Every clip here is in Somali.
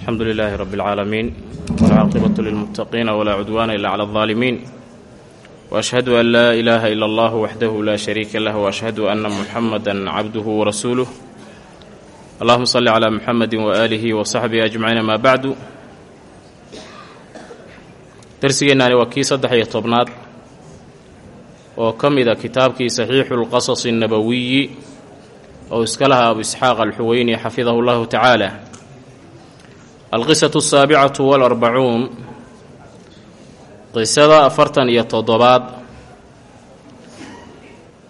alxamdu lilaahi rabi اlcaalamiin wاlcaaqibatu lilmuttaqiina walaa cudwaana ila cala اlظaalimiin waashhadu an laa ilaaha ila allah waxdahu laa shariika lah waashhadu anna muxamada cabduhu warasuuluh allahuma salli calaa muxamedi waaalihi wasaxbihi ajmaciin amaa bacdu darsigeennaani waa kii saddex iyo tobnaad oo ka mid a kitaabkii saxiixu lqasasi annabawiyi oo iska lahaa abu isxaaq alxuweyni xafidahu llahu tacaala alqisatu asaabicatu walarbacuun qisada afartan iyo toddobaad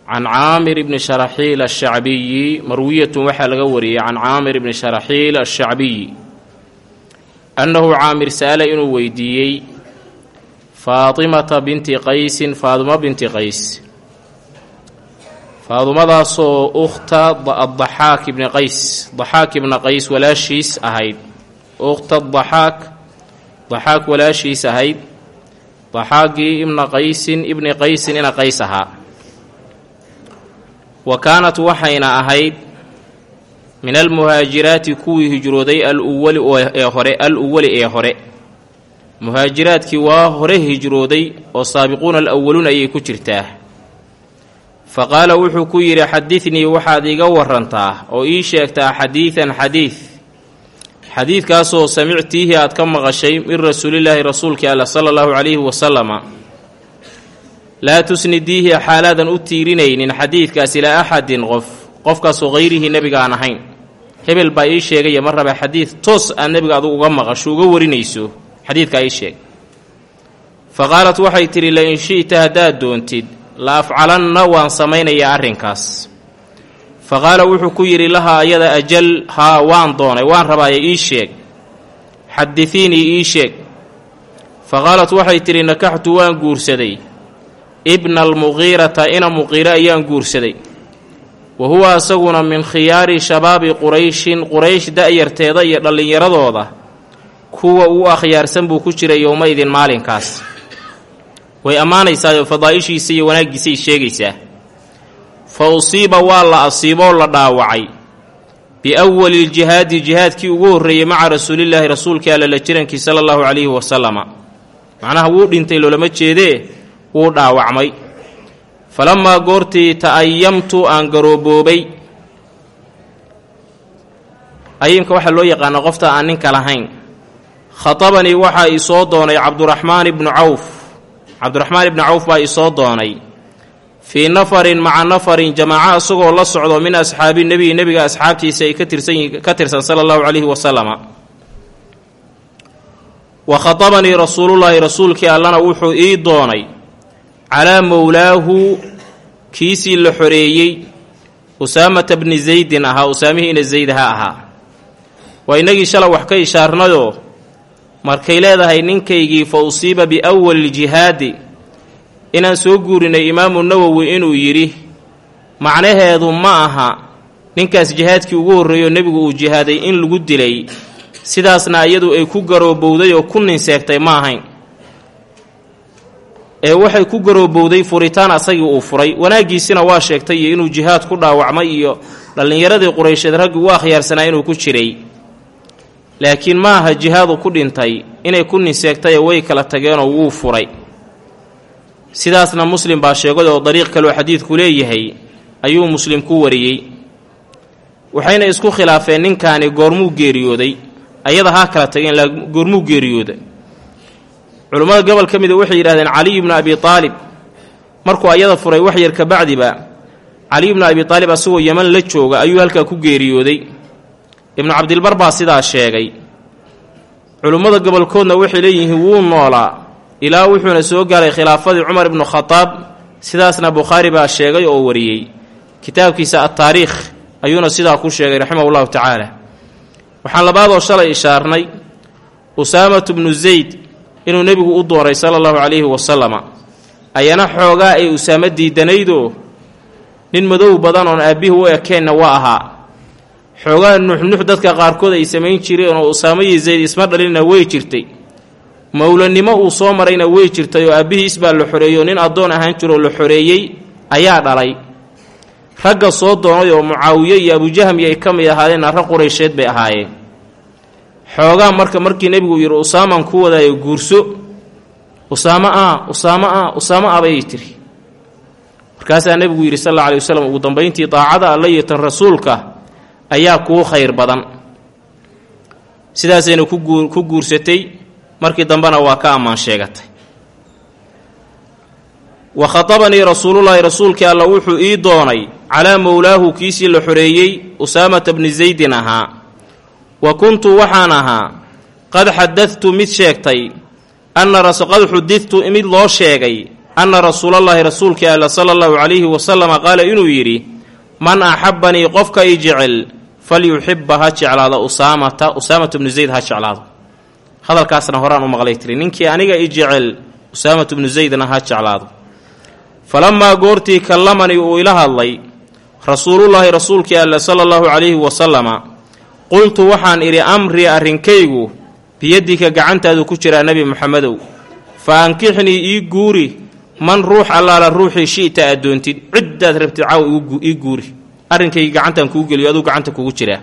can caamir ibni sharaxiil ashacbiyi marwiyatun waxaa laga wariyey can caamir ibni sharaxiil ashacbiyi annahu caamir sa'ala inuu weydiiyey faatimata binti qaysin faadimo binti qays faadumadaasoo ukhta adaxaak ibni qays daxaak ibna qays walaashiis ahayd ukhta daxaak. Daxaak walaashiis ahayd. Daxaagii ibna qaysin ibni qaysin ina qays ahaa. Wa kaanat waxayna ahayd min almuhaajiraati kuwii hijrooday aluwali ee hore al uwali ee hore. Muhaajiraadkii waa hore hijrooday oo saabiquuna alawaluun ayay ku jirtaa. Fa qaala wuxuu ku yidhi xadidnii waxaad iga warantaa oo ii sheegtaa xadiidan xadiid xadiidkaasoo samictiihi aad ka maqashay min rasuulillaahi rasuulkii alla sala allahu calayhi wasalama laa tusnidiihi xaalaadan u tiirinaynin xadiidkaas ilaa axadin qof qofkaasoo hayrihii nebiga aan ahayn. Hebel baa ii sheegaya ma raba xadiid toos aad nebiga adugu uga maqasho uga warinayso. Xadiidkaa ii sheeg. Fa qaalat waxay tidhi la in shi'ta haddaad doontid la afcalanna waan samaynayaa arrinkaas fa qaala wuxuu ku yidhi lahaa ayada ajal haa waan doonay waan rabaaya ii sheeg. Xadiiinii ii sheeg. Fa qaalat waxay tidhi nakaxtu waan guursaday. Ibna almuqiirata ina muqiire ayaan guursaday. Wa huwa asaguna min khiyaari shabaabi qurayshin quraysh da'yarteeda iyo dhallinyaradooda. Kuwa uu akhyaarsan buu ku jiray yowmaydin maalinkaas. Way ammaanaysaayoo fadaa'ishiisa iyo wanaaggiisay sheegaysaa fa usiiba waa la asiiboo la dhaawacay. Biawali ljihaadi jihaadkii ugu horreeyey maca rasuulillaahi rasuulkii alla la jirankii sala allahu calayhi wasalama macnaha wuu dhintay loolama jeedee wuu dhaawacmay. Falammaa goortii ta'ayamtu aan garooboobay ayimka waxaa loo yaqaanaa qofta aan ninka lahayn. Khatabanii waxaa ii soo doonay cabduraxmaan ibnu cawf. Cabdiraxmaan ibnu cawf baa ii soo doonay fii nafarin maca nafarin jamaaco isagoo la socdo min asxaabi nebiyi nebiga asxaabtiisa ay ka tirsan sala allahu calayhi wasalama wa khatabanii rasuulullaahi rasuulkii allana wuxuu ii doonay calaa mowlaahu kiisii la xoreeyey usaamata bni zaydin ahaa usaamihiina zayd ha ahaa. Waa innagii shala wax ka ishaarnayoo markay leedahay ninkaygii fa usiiba biawali ljihaadi inaan soo guurinay imaamu nawowi inuu yidhi macnaheedu ma aha ninkaas jihaadkii ugu horreeyo nebigu uu jihaaday in lagu dilay. Sidaasna iyadu ay ku garoobowday oo ku ninseegtay ma ahayn. Ee waxay ku garoobowday furitaan asagii uu furay. Wanaaggiisina waa sheegtay iyo inuu jihaad ku dhaawacmay iyo dhallinyaradii quraysheed raggii u akhyaarsanaa inuu ku jiray. Laakiin ma aha jihaadu ku dhintay. Inay ku ninseegtay ee way kala tageenoo wuu furay sidaasna muslim baa sheegay oo dariiq kaloo xadiidku leeyahay ayuu muslim ku wariyey. Waxayna isku khilaafeen ninkaani goormuu geeriyooday ayada haa kala tageen laa goormuu geeriyooda culummada gobol ka mida waxay yidhahdeen caliy ibnu abi aalib markuu ayada furay wax yar kabacdiba caliy ibnu abi aalib asagoo yeman la jooga ayuu halkaa ku geeriyooday. Ibnu cabdilbar baa sidaa sheegay. Culummada gobolkoodna waxay leeyihiin wuu noolaa ilaa wuxuuna soo gaaray khilaafadii cumar ibnu khadaab sidaasna bukhaari baa sheegay oo wariyey. Kitaabkiisa adtaariikh ayuuna sidaa ku sheegay raximah ullahu tacaala. Waxaan labaadoo shalay ishaarnay usaamatu bnu zayd inuu nebigu u dooray sala allahu calayhi wasalama ayana xoogaa ay usaamo diidanaydoo nin madow badan oon aabbihi u ekeenna waa ahaa. Xoogaa nuxnux dadka qaarkood ay samayn jireen oo usaamo iyo zayd isma dhalinna way jirtay mowlanimo uu soo marayna way jirtay oo aabbihiis baa la xoreeyo nin addoon ahaan jiroo la xoreeyey ayaa dhalay. Ragga soo doonay oo mucaawiye iyo abujahmi ay ka mid ahaadeenna rag quraysheed bay ahaayeen. Xoogaa marka markii nebigu yidhi usaamaan ku wadaayo guurso. Usaamo a usaamo a usaamo a bayay tiri. Markaasaa nebigu yidhi sal alla alay wasalam ugu dambayntii daacada alla iyo tan rasuulka ayaa kuu khayr badan. Sidaasayna ku guursatay markii dambena waa ka ammaan sheegatay. Wa khatabanii rasuulullaahi rasuulkii alla wuxuu ii doonay calaa mowlaahu kiisii la xoreeyey usaamata bni zaydin ahaa. Wa kuntu waxaan ahaa qad xadadtu mid sheegtay anna qad xudidtu mid loo sheegay anna rasuulallaahi rasuulkii alla sala allahu calayhi wasalama qaala inuu yidhi man axabbanii qofka i jecel falyuxibba ha jeclaado usaamata usaamatu bnu zayd ha jeclaado hadalkaasna horaan u maqlay tiri. Ninkii aniga i jecel usaamatu bnu zaydna ha jeclaado. Falamaa goortii kallamanii uu ila hadlay rasuulullaahi rasuulkii alle sala allahu calayhi wasalama qultu waxaan idhi amrii arrinkaygu biyadika gacantaadu ku jiraa nebi moxamedow fa ankixnii ii guuri man ruux allaala ruuxii shi'ta aad doontid ciddaad rabtid caawa ii guuri. Arrinkaygi gacantaan kuu geliyo aduu gacanta kugu jiraa.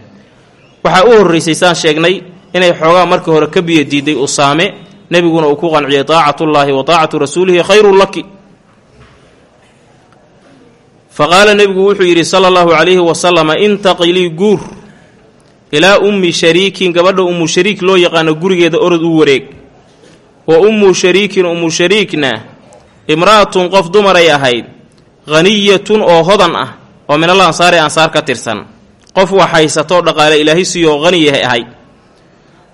Waxaa u horraysay saan sheegnay inay xoogaa markii hore ka biyo diiday usaame nebiguna uu ku qanciyay taacatullaahi wa taacatu rasuulihi khayrun laki. Fa qaala nebigu wuxuu yidhi sala allahu calayhi wasalama intaqilii guur ilaa ummi shariikin gabadha ummu shariik loo yaqaano gurigeeda orod u wareeg. Wa ummu shariikin ummu shariikna imra'atun qof dumaray ahayd haniyatun oo hodan ah oo minal ansaari ansaar ka tirsan. Qof wax haysatoo dhaqaale ilaahay siiyoo haniyahay ahayd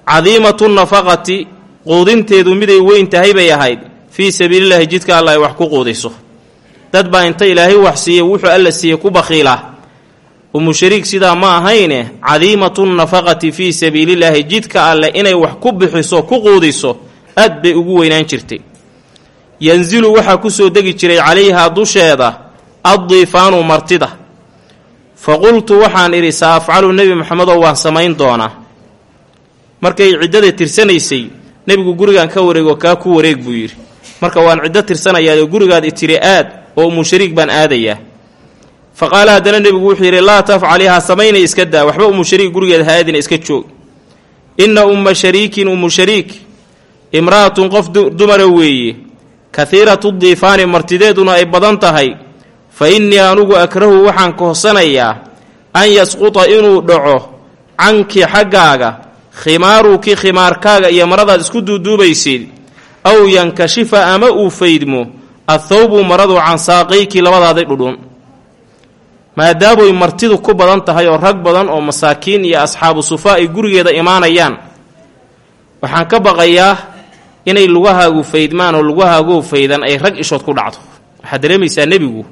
cadiimatu nafaqati quudinteedu miday weyn tahay bay ahayd. Fii sabiilillaahi jidka alla ay wax ku quudiso. Dad baa inta ilaahay wax siiyey wuxuu alla siiyey ku bakhiila. Umu shariik sidaa ma ahayne cadiimatu nafaqati fii sabiilillaahi jidka alle inay wax ku bixiso ku quudiso aad bay ugu weynaan jirtay. Yanzilu waxaa ku soo degi jiray calayhaa dusheeda addiifaanu martida. Fa qultu waxaan idhi sa afcalu nebi moxamedoo waan samayn doonaa markay ciddada tirsanaysay nebigu gurigaan ka wareego kaa ku wareeg buu yidhi. Marka waan ciddo tirsanayaao gurigaad itiri aad oo umu shariik baan aadayaa fa qaala haddana nebigu wuxuu yidhi laa tafcalihaa samaynay iska daa waxba umu shariik gurigeeda ha aadina iska joog. Inna umma shariikin ummu shariik imra'atun qof dumara weeye. Kahiiratu diifaani martideeduna ay badan tahay. Fa innii anugu akrahu waxaan kohsanayaa an yasquta inuu dhaco cankii xaggaaga khimaaruki khimaarkaaga iyo maradaad isku duuduubaysid aw yankashifa ama uu faydmo athawbu maradu can saaqayki labadaaday dhudhun. Maadaamuy martidu ku badan tahay oo rag badan oo masaakiin iyo asxaabu sufaa ay gurigeeda imaanayaan waxaan ka baqayaa inay lugahaagu faydmaan oo lugahaagoo faydan ay rag ishood ku dhacdo. Waxaad dareemaysaa nebigu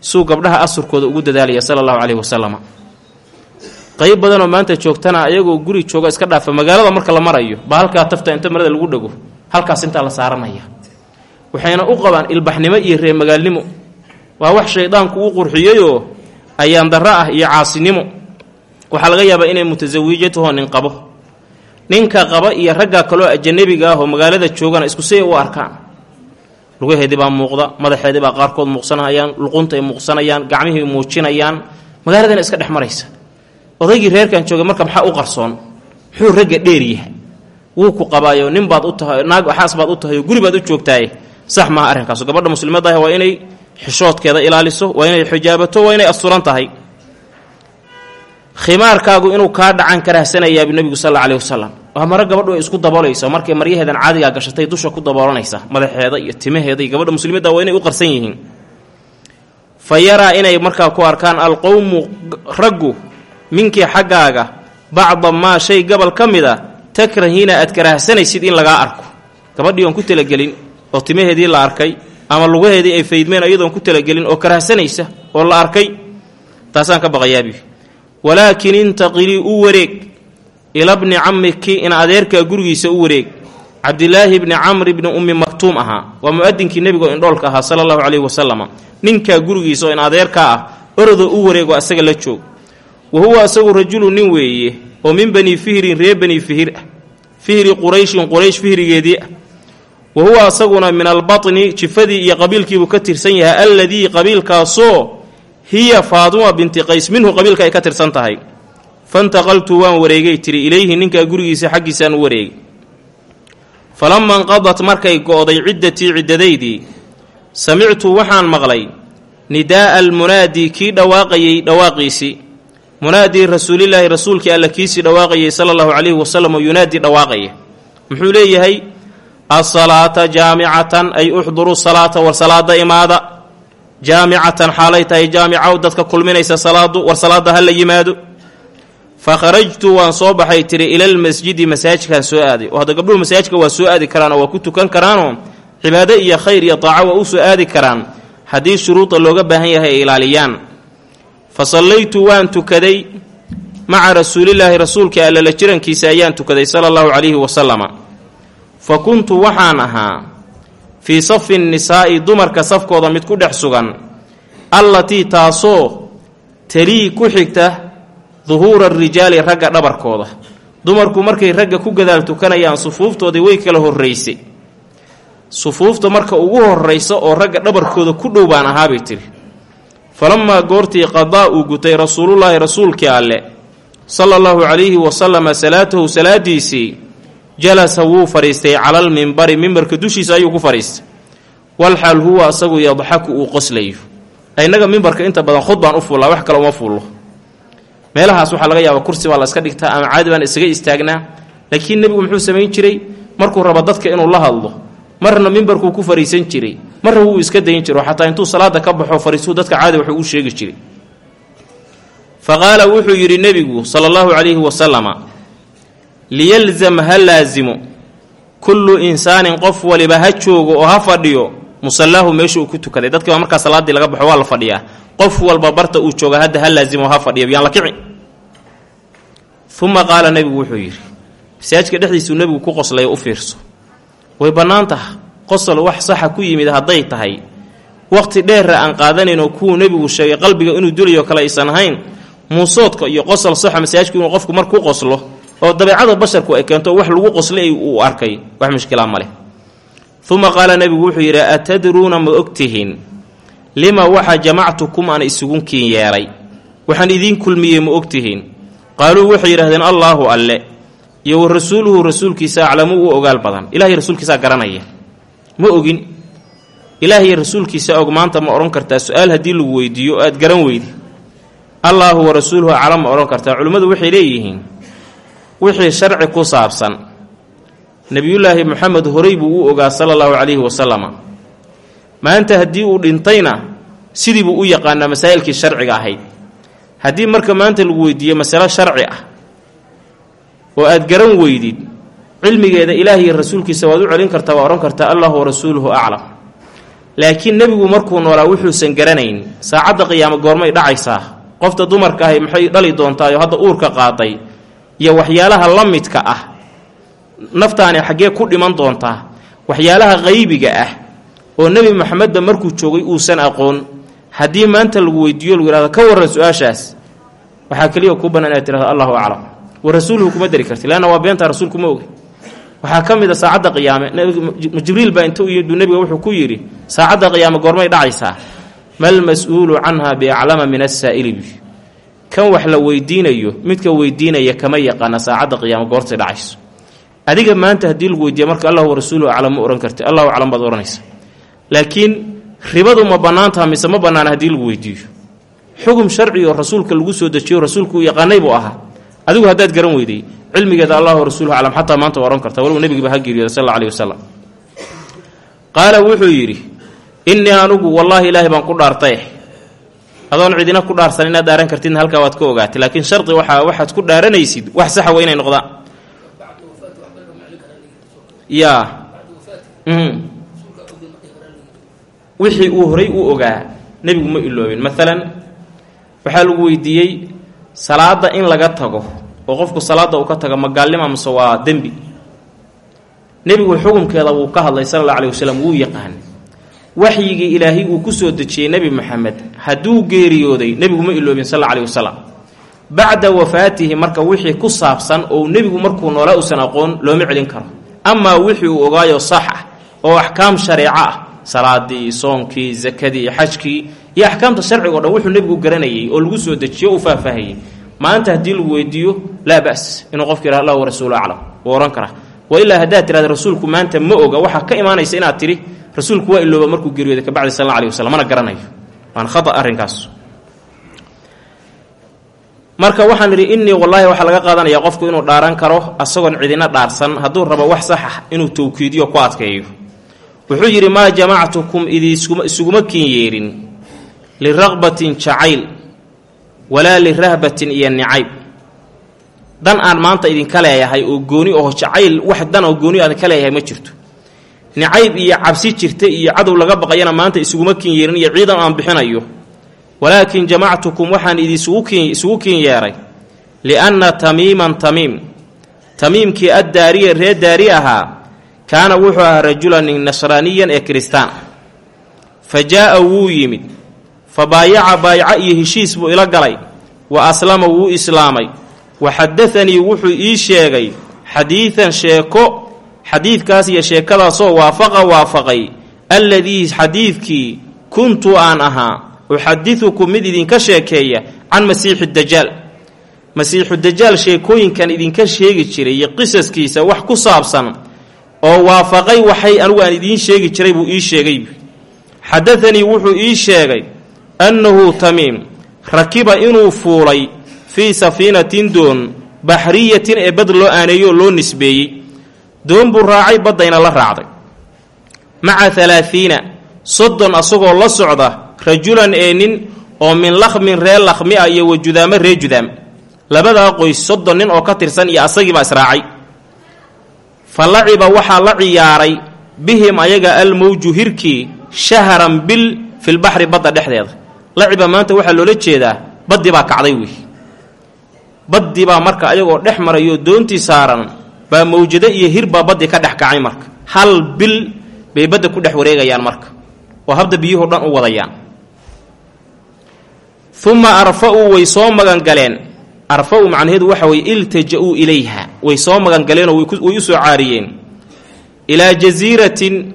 suu gabdhaha asurkooda ugu dadaalaya sala allahu caleyhi wasalam qayb badanoo maanta joogtana ayagoo guri jooga iska dhaafa magaalada marka la marayo baa halkaa tafta inta marada lagu dhego halkaas intaa la saaranaya. Waxayna u qabaan ilbaxnimo iyo reemagaalnimo waa wax shaydaanku u qurxiyeyoo ayaan darro ah iyo caasinimo. Waxaa laga yaabaa inay mutasawijatahoo nin qabo. Ninka qaba iyo ragga kaloo ajanabiga ah oo magaalada joogana isku say u arkaan. Lugaheedii baa muuqda madaxeedii baa qaarkood muuqsanayaan luquntaay muuqsanayaan gacmihii muujinayaan magaaladana iska dhex maraysa odaygii reerkan joogay marka maxaa u qarsoon? Muxuu ragga dheer yahay. Wuu ku qabaayo nin baad u tahay naag axaas baad u tahay oo guri baad u joogtaaye sax maaha arrinkaaso gabadha muslimaddaah waa inay xishoodkeeda ilaaliso waa inay xijaabato waa inay asturan tahay. Khimaarkaagu inuu kaa dhacan karahsanayaabu nebigu sal alla alih wasalam waa maro gabadhu ay isku daboolayso markay maryaheedan caadigaa gashatay dusha ku daboolanaysa madaxeeda iyo timaheeda iyo gabadha muslimadda waa inay u qarsan yihiin. Fa inay markaa ku arkaan alqowmu raggu minkii xaggaaga bacda maa shay gobol ka mid a takrahiina aad karahsanaysid in lagaa arko. Gabadhii oon ku talagelin oo timaheedii la arkay ama lugaheedii ay faydmeen iyadoon ku talagelin oo karahsanaysa oo la arkay taasaan ka baqayaabi walaakin intaqilii u wareeg ila bni camiki in adeerkaa gurigiisa u wareeg. Cabdilaahi bni camri bni ummi maktuum ahaa waa mu'adinkii nebiga oo indhoolka ahaa sala allahu caleyhi wasalam ninkaa gurigiisa oo in adeerkaa ah orodoo u wareego asaga la joog wa huwa asagu rajulu nin weeye oo min bani fihrin reer bani fihir ah fihri qurayshin quraysh fihrigeedii ah wa huwa asaguna min albatni jifadii iyo qabiilkiibuu ka tirsan yahay alladii qabiilkaasoo hiya faaduma binti qays minhu qabiilka ay ka tirsan tahay fantaqaltu waan wareegay tiri ilayhi ninkaa gurigiisa xaggiisaan u wareegay falama inqadat markay go'day ciddatii ciddadaydii samictu waxaan maqlay nidaa'a almunaadi kii dhawaaqayey dhawaaqiisii munaadii rasuulilaahi rasuulkii alla kiisii dhawaaqayay sala allahu calayhi wasalam oo yunaadii dhawaaqaya muxuu leeyahay asalaata jaamicatan ay uxduruu salaata war salaada imaada. Jaamicatan xaalay tahay jaamica dadka kulminaysa salaadu war salaada ha la yimaado. Fa kharajtu waan soo baxay tiri ilalmasjidi masaajidkaan soo aaday. Oo hadda gabdhuhu masaajidka waa soo aadi karaan oo waa ku tukan karaanoo cibaado iyo khayr iyo daaco waa u soo aadi karaan. Haddii shuruuda looga baahan yahay ay ilaaliyaan fa sallaytu waan tukaday maca rasuulilaahi rasuulka allala jirankiisa ayaan tukaday sala allahu calayhi wasalama. Fa kuntu waxaan ahaa fii safi nisaa'i dumarka safkooda mid ku dhex sugan allatii taasoo talii ku xigta duhuura rijaali ragga dhabarkooda. Dumarku markay ragga ku gadaal tukanayaan sufuuftoodii way kala horraysay. Sufuufta marka ugu horraysa oo ragga dhabarkooda ku dhow baan ahaabay tiri falamaa goortii qadaa uu gutay rasuulullaahi rasuulkii alle sala allahu calayhi wasalama salaatahu salaadiisii jalasa wuu fadhiistay calal mimbari mimbarka dushiisa ayuu ku fadhiistay walxaal huwa asagu yadxaku uu qoslayo innaga mimbarka inta badan khud baan u fuullaa wax kale uma fuullo meelahaas waxaa laga yaabaa kursi baa la iska dhigtaa ama caadi baan isaga istaagnaa laakiin nebigu muxuu samayn jiray markuu rabo dadka inuu la hadlo marna mimbarkuu ku fariisan jiray marna wuu iska dayn jiro xataa intuu salaada ka baxo fariisuu dadka caadi wax ugu sheegi jiray. Fa qaala wuxuu yidhi nebigu sala allahu calayhi wasalama liyalzam ha laasimo kullu insaanin qof waliba ha joogo oo ha fadhiyo musallaahu meesha uu ku tukaday. Dadkii baa markaa salaaddii laga baxo waa la fadhiyaa. Qof walba barta uu jooga hadda ha laasimo ha fadhiya yaan la kici. Uma qaala nebigu wuxuu yidhi masaajidka dhexdiisuu nebigu ku qoslay u fiirso way bannaan taha qosol wax saxa ku yimid hadday tahay. Waqti dheerra aan qaadanayn oo kuwuu nebigu sheegay qalbiga inuu dulayo kale aysan ahayn. Muusoodka iyo qosol saxa masaajidku inuu qofku mar ku qoslo oo dabeecada basharku ay keento wax lagu qoslay uu arkay. Wax mushkilaa ma leh. Uma qaala nebigu wuxuu yidhi atadruuna ma ogtihiin? Lima waxa jamactukum aan isugunkiin yeelay? Waxaan idiin kulmiyey ma ogtihiin? Qaaluu waxay yidhahdeen allaahu alle iyo wa rasuuluhu rasuulkiisa aclamu u ogaal badan. Ilahiy rasuulkiisaa garanaya. Ma ogin. Ilaahiy rasuulkiisa og maanta ma odhan kartaa su'aal haddii lagu weydiiyo oo aad garan weydi. Allaahu wa rasuuluhu aclam ma odhan kartaa. Culimmadu waxay leeyihiin wixii sharci ku saabsan nebiyullaahi moxamed horay buu u ogaa sala allahu calayhi wasalama maanta haddii uu dhintayna sidii buu u yaqaanaa masaa'ilkii sharciga ahayd. Haddii marka maanta lagu weydiiyo masalo sharci ah oo aad garan weydid cilmigeeda ilaahiyo rasuulkiisa waad u celin kartaa waa odhan kartaa allahu wa rasuuluhu aclam laakiin nebigu markuu noolaa wuxuusan garanayn saacadda qiyaamo goormay dhacaysaa qofta dumarka ahay maxay dhali doontaayoo hadda uurka qaaday iyo waxyaalaha la midka ah naftaani xaggee ku dhiman doontaa waxyaalaha qaybiga ah oo nebi maxamedba markuu joogay uusan aqoon haddii maanta lagu weydiiyo lagu yihahdo ka warran su'aashaas waxaa keliya kuu bannaan inaad tirahdo allahu aclam wa rasuuluhu kuma dari karti leanna waa beentaa rasuulku ma oga waxaa ka mid saacadda qiyaame jibriil baa inta u yimid buu nebiga wuxuu ku yidhi saacadda qiyaame goormay dhacaysaa. Mal mas'uulu canha biaclama min asaa'ili bi kan wax la weydiinayo midka weydiinaya kama yaqaana saacadda qiyaame goortay dhacayso. Adiga maanta haddii lagu weydiiya marka allahu wa rasuuluhu aclam ma karti allahu aclam baad odhanaysa laakiin ribadu ma bannaantaha mise ma bannaana haddii lagu weydiiyo. Xugum sharci oo rasuulka lagu soo dejiyo rasuulku uu yaqaanay buu ahaa adigu haddaad garan weyday cilmigeeda allahu rasuuluhu aclam xataa maanta waa odhan karta waliba nebigiiba ha geeriyooda sal alla wasalam qaala wuxuu yidhi innii anugu wallaahi ilaahay baan ku dhaartay adoon cidina ku dhaarsan inaad dhaaran kartidna halkaa waad ka ogaatay. Laakiin shardi waxaa waxaad ku dhaaranaysid wax saxa waa inay noqdaan. Yaa. Wixii uu horay u ogaa nebigu ma iloobin. Maalan waxaa lagu weydiiyey salaada in laga tago oo qofku salaada uu ka tago ma gaalnima mase waa dembi. Nebigu xukunkeeda wuu ka hadlay sala alla alih wasalam wuu yaqaan waxyigii ilaahay uu ku soo dejiyey nebi maxamed hadduu geeriyooday nebigu ma iloobin sal alla alih wasalam bacda wafaatihi marka wixii ku saabsan oo nebigu markuu noolaa uusan aqoon looma celin karo. Amaa wixii uu ogaayo sax ah oo axkaam shareeco ah salaadii soonkii sakadii xajkii iyo axkaamta sharciga o dhan wuxuu nebigu garanayay oo lagu soo dejiyo u faahfaahayey maanta haddii lagu weydiiyo laa ba'as. Inuu qofka yidhaha allah warasuulu aclam. Wuu odhan karaa. Wa ilaa haddaad tirahda rasuulku maanta ma oga. Waxaa ka imaanaysa inaad tidhi rasuulku waa ilooba markuu geeriyooday kabacdi sal alla alih wasalam mana garanayo. Waan khata arrinkaas. Marka waxaan idhi innii wallaahi waxaa laga qaadanayaa qofku inuu dhaaran karo asagoon cidina dhaarsan. Hadduu rabo wax sax ah inuu tawkiidiyo ku adkeeyo. Wuxuu yidhi maa jamactukum idiisuguma kiin yeedhin liraqbatin jacayl walaa lirahbatin iyo nicayb dan aan maanta idinka leeyahay oo gooni oo jacayl wax dan oo gooni aan ka leeyahay ma jirto nicayb iyo cabsi jirta iyo cadow laga baqayana maanta isuguma kiin yeerin iyo ciidan aan bixinayo walaakin jamactukum waxaan idisugu kiin yeeray lianna tamiiman tamiim tamiimkii addaariya reer daari ahaa kaana wuxuu ahaa rajulan nasraaniyan ee kiristaan fa jaa'a wuu yimid fa baayaca baayaco iyo heshiis buu ila galay wa aslama wuu islaamay. Wa xaddaanii wuxuu ii sheegay xadiidan sheeko xadiidkaas iyo sheekadaasoo waafaqa waafaqay alladii xadiidkii kuntu aan ahaa uxadidukum mid idinka sheekeeya can masiixi dajaal. Masiixu dajaal sheekooyinkan idinka sheegi jiray iyo qisaskiisa wax ku saabsan oo waafaqay waxay anugu aan idiin sheegi jiray buu ii sheegay. Xadaanii wuxuu ii sheegay annahu tamiim rakiba inuu fuulay fii safiinatin doon baxriyatin ee bad loo aaneeyooo loo nisbeeyey doon buu raacay baddayna la raacday maca alaaiina soddon asagoo la socda rajulan ee nin oo min lakhmin reer lakhmi ah iyo wa judaamo ree judaam labadaa qoys soddon nin oo ka tirsan iyo asagiibaa israacay fa laciba waxaa la ciyaaray bihim ayaga almawju hirkii shahran bil filbaxri badda dhexdeeda laciba maanta waxaa loola jeedaa baddii baa kacday wey baddii baa marka ayagoo dhex marayoo doontii saaran baa mawjado iyo hir baa baddii ka dhex kacay marka. Hal bil bay badda ku dhex wareegayaan marka. Oo habda biyuhu dhan u wadayaan. Uma arfa-uu way soo magangaleen arfa-u macnaheedu waxa weye iltaja-uu ilayha. Way soo magangaleenoo way u soo caariyeen. Ilaa jasiiratin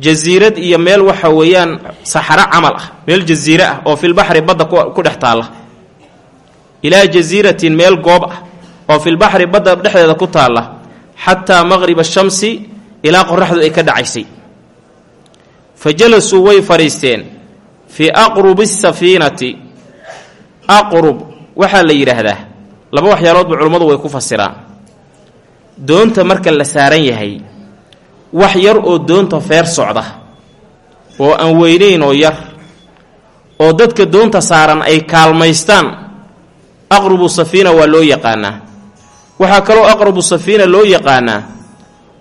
jasiirad iyo meel waxa weeyaan saxaro camal ah meel jasiire ah oo filbaxri badda ku dhex taalla. Ilaa jasiiratin meel goob ah oo filbaxri badda dhexdeeda ku taalla xataa maqriba shamsi ilaa qoraxdu ay ka dhacaysay. Fa jalasuu way fadhiisteen fii aqrubi safiinati. Aqrub waxaa la yidhaahdaa laba waxyaaloodba culummadu way ku fasiraan. Doonta marka la saaran yahay wax yar oo doonta feer socda oo aan weynayn oo yar oo dadka doonta saaran ay kaalmaystaan aqrubu safiina waa loo yaqaanaa. Waxaa kaloo aqrabu safiina loo yaqaanaa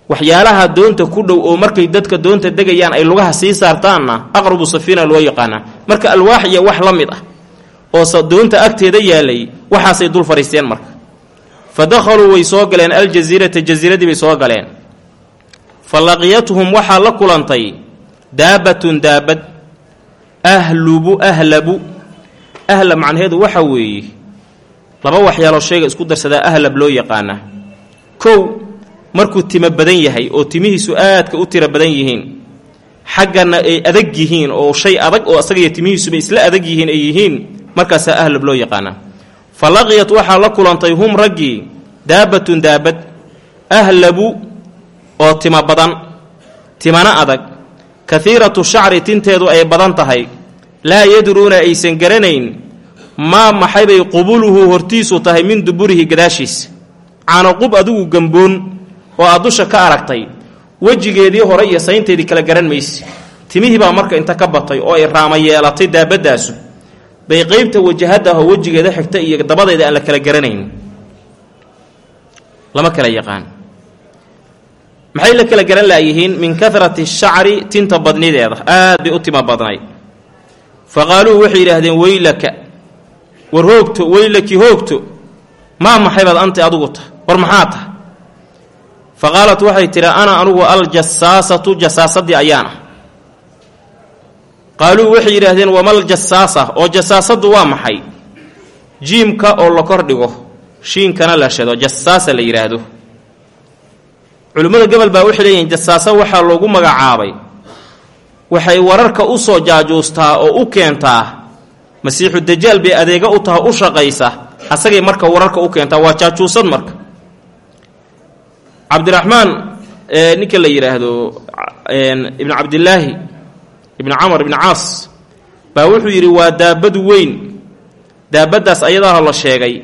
waxyaalaha doonta ku dhow oo markay dadka doonta degayaan ay lugaha sii saartaanna aqrabu safiina loo yaqaanaa. Marka alwaax iyo wax la mid ah oo doonta agteeda yaalay waxaasay dul fadhiisteen marka. Fa dakhaluu way soo galeen aljasiirata jasiiradii bay soo galeen fa laqiyathum waxaa la kulantay daabatun daabad ahlubu ahlabu ahlab macnaheedu waxa weeye laba waxyaaloo shayga isku darsadaa ahlab loo yaqaanaa kow markuu timo badan yahay oo timihiisu aadka u tiro badan yihiin xaggana ay adag yihiin oo shay adag oo asagaiyo timihiisuba isla adag yihiin ay yihiin markaasaa ahlab loo yaqaanaa fa laqiyat waxaa la kulantay hum raggii daabatun daabad ahlabu oo timo badan. Timana adag. Kahiiratu shacri tinteedu ay badan tahay. Laa yadruuna aysan garanayn maa maxaybay qubuluhu hortiisu tahay min duburihi gadaashiisa caanoqub adigu gamboon oo aad dusha ka aragtay wejigeedii hore iyo saynteedii kala garan mayse. Timihii baa marka inta ka batay oo ay raama yeelatay daabadaasu bay qeybta wajahadaho wejigeeda xigta iyo dabadeeda aan la kala garanayn. Lama kala yaqaan maxay la kala garan laayihiin? Min karati shacri tinta badnideeda. Aad bay u tima badnayd. Fa qaaluu waxay yidhaahdeen weylaka war hoogto weylaki hoogto maa maxaybaad anta adugu tah? War maxaa tah? Fa qaalat waxay tidhi ana anugu aljasaasatu jasaasadii ayaan qaaluu waxay yidhaahdeen wamal jasaasa oo jasaasadu waa maxay? Jiimka oo la kor dhigo shiinkana la shado jasaasa la yidhaahdo culimmada gobol baa waxay leeyihiin jasaaso waxaa loogu magacaabay. Waxay wararka u soo jaajuustaa oo u keentaa. Masiixu dajaal bay adeega u taha u shaqaysa asagay marka wararka u keentaa. Waa jaajuusad marka. Cabdiraxmaan ninka la yidhaahdo ibn cabdilaahi ibn camar ibn caas baa wuxuu yidhi waa daabad weyn. Daabaddaas ayadaah la sheegay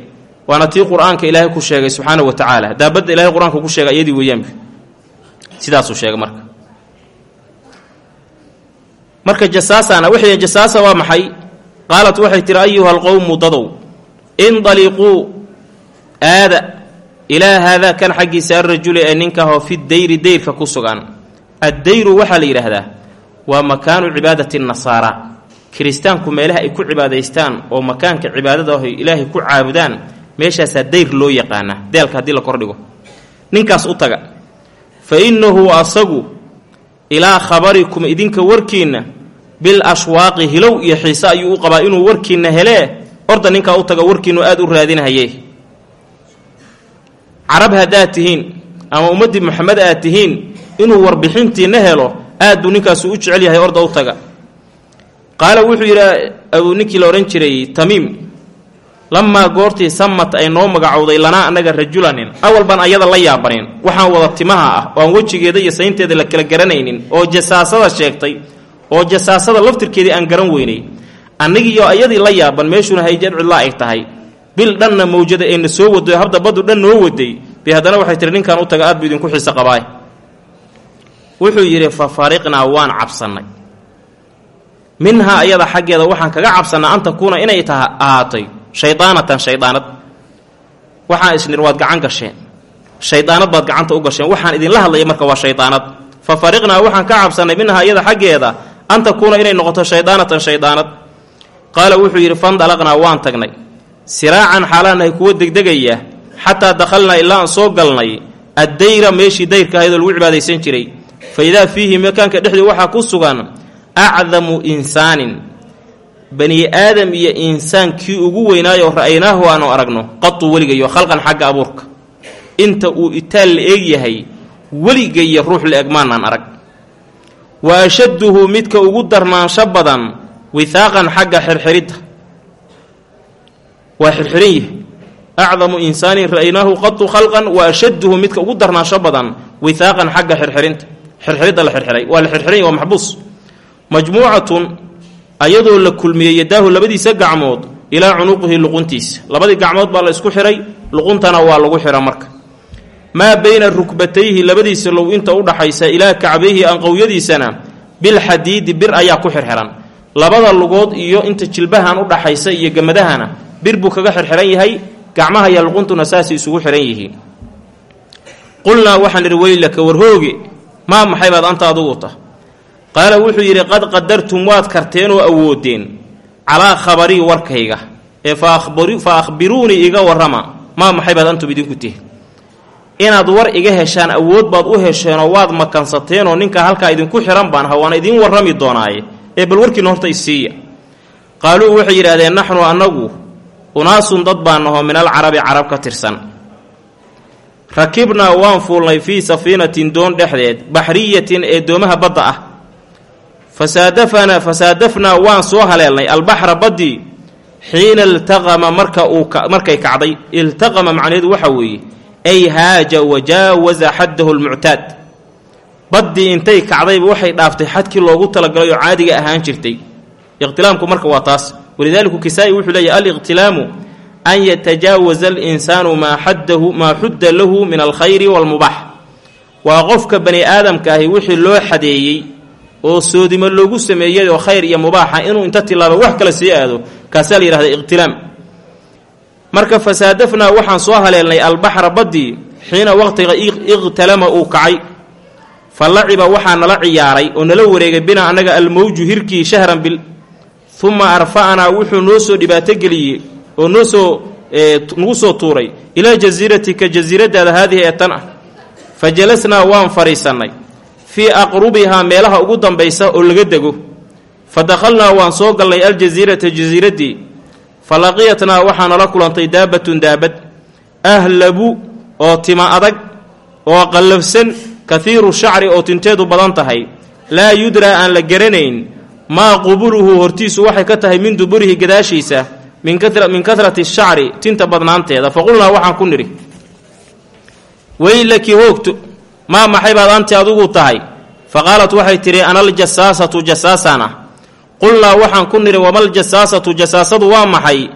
waana tii qur'aanka ilaahay ku sheegay subxaana wa tacaala daabadda ilahay qur'aanka ku sheegay ayadii weeyaanba sidaasuu sheegay marka. Marka jasaasana waxay jasaasa waa maxay? Qaalat waxay tihi ayuha alqowmu dadow indaliquu aada ilaa haadaa kan xaggiisa arajuli ee ninkahoo fi dayri dayrka ku sugan. Addayru waxaa la yidhaahdaa waa makaanu cibaadati nasaara. Kiristaanku meelaha ay ku cibaadaystaan oo makaanka cibaadada ah ilaahay ku caabudaan meeshaasaa dayr loo yaqaanaa deelka haddii la kordhigo ninkaas u taga fa innahu asagu ilaa khabarikum idinka warkiinna bil ashwaaqi hilow iyo xiise ayuu u qabaa inuu warkiinna helee orda ninkaa u taga warkiinnu aada u raadinahaye carab haddaad tihiin ama ummaddii maxamed aad tihiin inuu warbixintiinna helo aad buu ninkaasu u jecel yahay orda u taga. Qaala wuxuu yidhi abuu ninkii la odhan jiray tamiim lamaa goortii samat ay noo magacowday lanaa annaga rajulanin awal baan ayada la yaabanin. Waxaan wada timaha ah oo aan wejigeeda iyo saynteeda la kala garanaynin. Oo jasaasada sheegtay oo jasaasada laftirkeedii aan garan weynay. Annagiiyo ayadii la yaaban meeshuuna hayjeed cidlaa ay tahay. Bil dhanna mawjada ayna soo wado habda baddu dhan noo waday bay haddana waxay tihi ninkan u taga aad buu idinku xiise qabaay wuxuu yidhi fa fariqnaa waan cabsannay. Minhaa ayada xaggeeda waxaan kaga cabsannaa an takuuna inay taha ahaatay shaydaanatan shaydaanad. Waxaan isnir waad gacan gasheen shaydaanad baad gacanta u gasheen. Waxaan idinla hadlaya marka waa shaydaanad. Fa fariqnaa waxaan ka cabsannay minhaa iyada xaggeeda an takuuna inay noqoto shaydaanatan shaydaanad. Qaala wuxuu yidhi fandalaqnaa waan tagnay. Siraacan xaalaanahay kuwa degdegaya xataa dakhalnaa ilaa aan soo galnay addayra meeshii dayrka ahaydoo lagu cibaadaysan jiray. Fa idaa fiihi makaanka dhexdii waxaa ku sugan acdamu insaanin bani aadam iyo insaan kii ugu weynaayo ra'aynaahu aanu aragno qatu weligayo khalqan xagga abuurka. Inta uu itaal la eeg yahay weligayo ruux la eg maanaan arag. Wa ashadduhu midka ugu darnaansho badan wihaaqan xagga xirxiridda. Waa xirxiran yahay. Acdamu insaanin ra'aynaahu qatu khalqan wa ashadduhu midka ugu darnaansho badan wihaaqan xagga xirxirinta. Xirxiridda la xirxiray waa la xirxiran yahy waa maxbuus. Majmuucatun ayadoo la kulmiyey yadaahu labadiisa gacmood ilaa cunuqihi luquntiisa labadii gacmood baa la isku xihay luquntana waa lagu xidha marka. Maa bayna rukbatayhi labadiisa low inta u dhaxaysa ilaa kacbayhi anqowyadiisana bilxadiidi bir ayaa ku xirxiran. Labada lugood iyo inta jilbahan u dhaxaysa iyo gemadahana bir buu kaga xirxiran yahay gacmaha iyo luquntuna saasay isugu xihan yihiin. Qulnaa waxaan idhi weylaka warhooge maa maxay baad anta adugu ta qaala wuxuu yidhi qad qadartum waad karteen oo awoodeen calaa khabarii warkayga ee fa akhbiruunii iga warrama maa maxay baad antum idinku tihin inaad war iga heshaan awood baad u hesheenoo waad makansateenoo ninka halkaa idinku xihan baan ha waana idiin warrami doonaaye ee bal warkiina horta isiiya qaaluu waxay yidhahdeen naxnu annagu unaasun dad baan naho min alcarabi carab ka tirsan. Rakibnaa waan fuulnay fii safiinatin doon dhexdeed baxriyatin ee doomaha badda ah fasaadafana fasaadafnaa waan soo haleelnay. Albaxra baddii xiina iltaqama marka uu markay kacday iltaqama macnaheedu waxa weeye ay haaja wajaawaza xaddahu lmuctaad baddii intay kacdayba waxay dhaaftay xadkii loogu talagalay oo caadiga ahaan jirtay. Iqtilaamku marka waa taas. Walidaliku kisaa-i wuxuu leeyahy aliqtilaamu an yatajaawaza alinsaanu maa xaddahu maa xudda lahu min alkhayri waalmubaax waa qofka bani aadamka ahi wixii loo xadeeyey oo soodimo loogu sameeyey oo khayr iyo mubaaxa inuu inta tilaabo wax kale sii aado kaasaa la yihahda iqtilaam. Marka fasaadafnaa waxaan soo haleelnay albaxra baddii xiina waqtiga iqtalama uu kacay. Fa laciba waxaa nala ciyaaray oo nala wareegay bina annaga almawju hirkii shahran bil uma arfa'anaa wuxuu noo soo dhibaatogeliyey oo noo soo nagu soo tuuray ilaa jasiiratika jasiiradaada haadihi ee tan ah. Fa jalasnaa waan fadhiisannay fii aqrubihaa meelaha ugu dambaysa oo laga dego. Fa dakhalnaa waan soo galnay aljasiirata jasiiraddii fa laqiyatnaa waxaa nala kulantay daabatun daabad. Ahlabu oo tima adag oo qallafsan kahiiru shacri oo tinteedu badan tahay. Laa yudraa aan la garanayn. Maa qubuluhu hortiisu waxay ka tahay min duburihi gadaashiisa min karati shacri tinta badnaanteeda. Faqulnaa waxaan ku nidhi weylaki hoogto maa maxay baad anti adugu tahay? Fa qaalat waxay tidhi analjasaasatu jasaasaan ah qulnaa waxaan ku nidhi wamaljasaasatu jasaasadu waa maxay?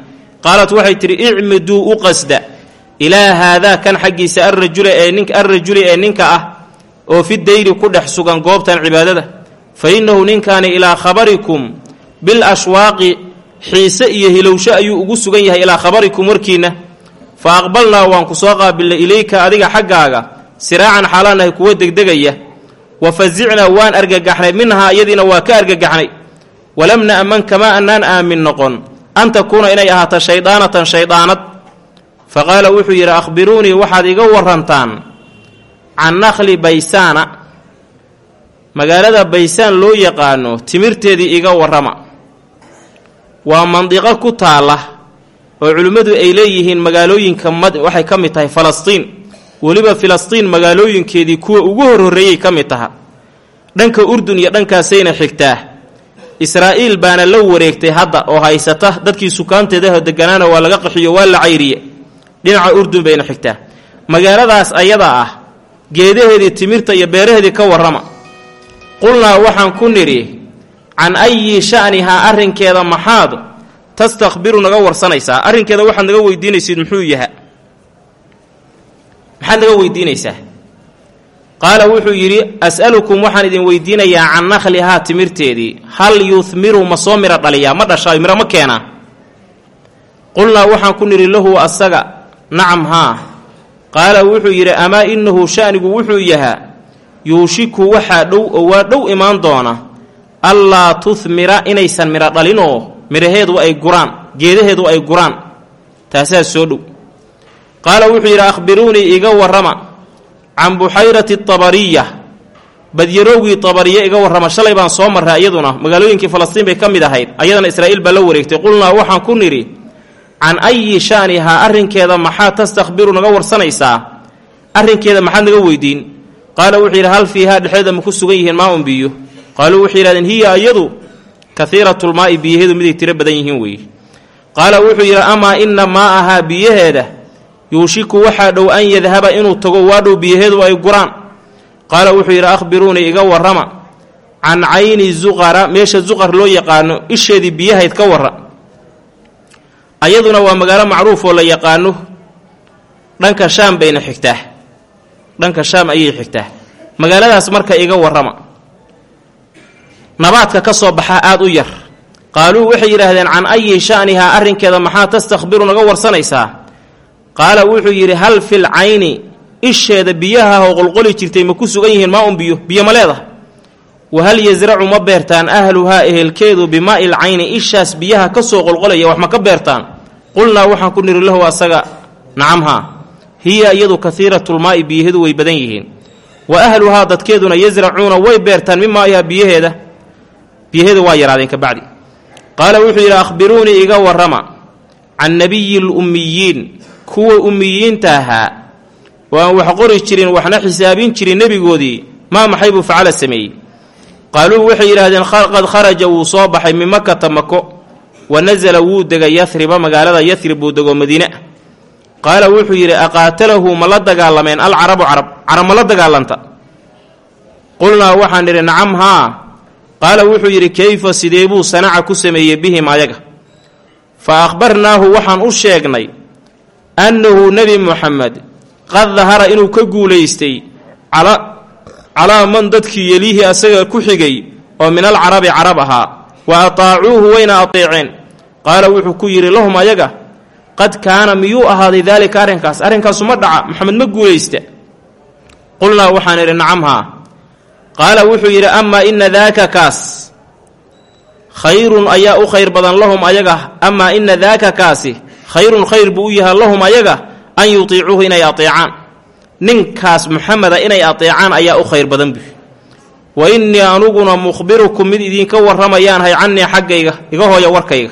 Qaalat waxay tidhi icmiduu u qasda. Ilaa haadaa kan xaggiisa arrajuli ee ninka ah oo fi dayri ku dhex sugan goobtan cibaadada. Fa innahu ninkaani ilaa khabarikum bil ashwaaqi xiise iyo hilowsho ayuu ugu sugan yahay ilaa khabarikum warkiinna. Fa aqbalnaa waan ku soo qaabilnay ilayka adiga xaggaaga siraacan xaalaanahay kuwa degdegaya wa fasicnaa waan argagaxnay minhaa iyadiina waa ka argagaxnay. Walam na'man kamaa annaan aamin noqon an takuuna inay ahaato shaydaanatan shaydaanad. Fa qaala wuxuu yidhi akhbiruunii waxaad iga warantaan can nakhli baysaana. Magaalada baysaan loo yaqaano timirteedii iga warrama. Waa mandiqo ku taalla oo culimmadu ay leeyihiin magaalooyinka waxay ka mid tahay falastiin weliba filistiin magaalooyinkeedii kuwa ugu horhorreeyey ka mid taha. Dhanka urdun iyo dhankaasayna xigtaa. Israa'iil baana la wareegtay hadda oo haysata dadkii sukaanteedaho deganaana waa laga qaxiyo waa la cayriye. Dhinaca urdun bayna xigtaa. Magaaladaas ayada ah geedaheedii timirta iyo beeraheedii ka warrama. Qulnaa waxaan ku nidhi can ayi sha'nihaa arrinkeeda maxaad tastakbiru naga warsanaysaa? Arrinkeeda waxaad naga weydiinaysid muxuu yaha maxaad naga weydiinaysaa. Qaala wuxuu yidhi as'alukum waxaan idin weydiinayaa can nakhlihaa timirteedii. Hal yuhmiru ma soo miro dhaliyaa? Ma dhashaayo miro ma keenaa qulnaa waxaan ku nidhi lahu asaga. Nacam haa. Qaala wuxuu yidhi amaa innahu sha'nigu wuxuu yahaa? Yuushiku waxaa dhow oo waa dhow imaan doona. Allaa tuhmira inaysan midho dhalinoo? Midhaheedu ay guraan geedaheedu ay guraan. Taasaa soo dhow qaala wuxuu yidhi akhbiruunii iga warrama can buxayrati tabariya. Badyarowgii tabariya iga warrama shalay baan soo marray iyaduna. Magaalooyinkii falastiin bay ka mid ahayd. Ayadana israa'iil baa la wareegtay. Qulnaa waxaan ku nidhi can ayi sha'nihaa arrinkeeda maxaa tastakbiru naga warsanaysaa? Arrinkeeda maxaad naga weydiin? Qaala wuxuu yidhi hal fiihaa dhexeeda ma ku sugan yihiin maa un biyo. Qaaluu waxay yidhahdeen hiya iyadu kaiiratulmaa'i biyaheedu miday tiro badan yihiin weeye qaala wuxuu yidhi amaa inna maa ahaa biyaheeda yuushiku waxaa dhow an yadhaba inuu tago waa dhow biyaheedu ay guraan. Qaala wuxuu yidhi akhbiruunii iga warrama. Can cayni zuqara meesha zuqar loo yaqaano isheedii biyahayd ka warra. Ayaduna waa magaalo macruuf oo la yaqaano dhanka shaam bayna xigtaa. Dhanka shaam ayay xigtaa. Magaaladaas marka iga warrama. Nabaadka ka soo baxaa aada u yar. Qaaluu waxay yidhaahdeen can ayi sha'nihaa arrinkeeda maxaa tastakbiru naga warsanaysaa qaala wuxuu yidhi hal fil cayni isheeda biyaha oo qolqoli jirtay ma ku sugan yihiin maa un biyo? Biyo ma leedaha wa hal yasracu ma beertaan? Ahluhaa ehelkeedu bimaa'il cayni ishaas biyaha ka soo qolqolaya wax ma ka beertaan? Qulnaa waxaan ku niri lahu asaga. Nacamhaa hiya iyadu kaiiratulmaa'i biyaheedu way badan yihiin. Wa ahluhaa dadkeeduna yasracuuna way beertaan mimaa'iha biyaheeda? Biyaheedu waa yaraadeen kabacdi qaala wuxuu yidhi akhbiruunii iga warrama can nabiyi lummiyiin kuwa ummiyiinta ahaa oo aan wax qori jirin waxna xisaabin jirin nebigoodii maa maxay buu facala sameeyey? Qaaluu waxay yidhaahdeen qad kharaja wuu soo baxay min makata mako wa nasala wuu degay yahriba magaalada yahrib buu dego madiine qaala wuxuu yidhi aqaatalahu ma la dagaalameen alcarabu carab carab ma la dagaalanta? Qulnaa waxaan idhi nacam haa. Qaala wuxuu yidhi keyfa sidee buu sanaca ku sameeyey bihim ayaga? Fa akhbarnaahu waxaan u sheegnay annahu nebi muxamed qad dahara inuu ka guulaystay calaa man dadkii yeliihi asaga ku xigay oo min alcarabi carab ahaa wa ataacuuhu wayna ateeceen qaala wuxuu ku yidhi lahum ayaga qad kaana miyuu ahaaday daalika arrinkaas arrinkaasu ma dhaca maxamed ma guulaysta qulnaa waxaan idhi nacam haa qaala wuxuu yidhi amaa ina daaka kaas khayrun ayaa u khayr badan lahum ayaga amaa ina daaka kaasi khayrun khayr buu u yahay lahum ayaga an yutiicuuhu inay ateecaan. Ninkaas muxameda inay ateecaan ayaa u khayr badan bu wa innii anuguna mukhbirukum mid idinka warramayaanhay cannii xaggayga iga hooya warkayga.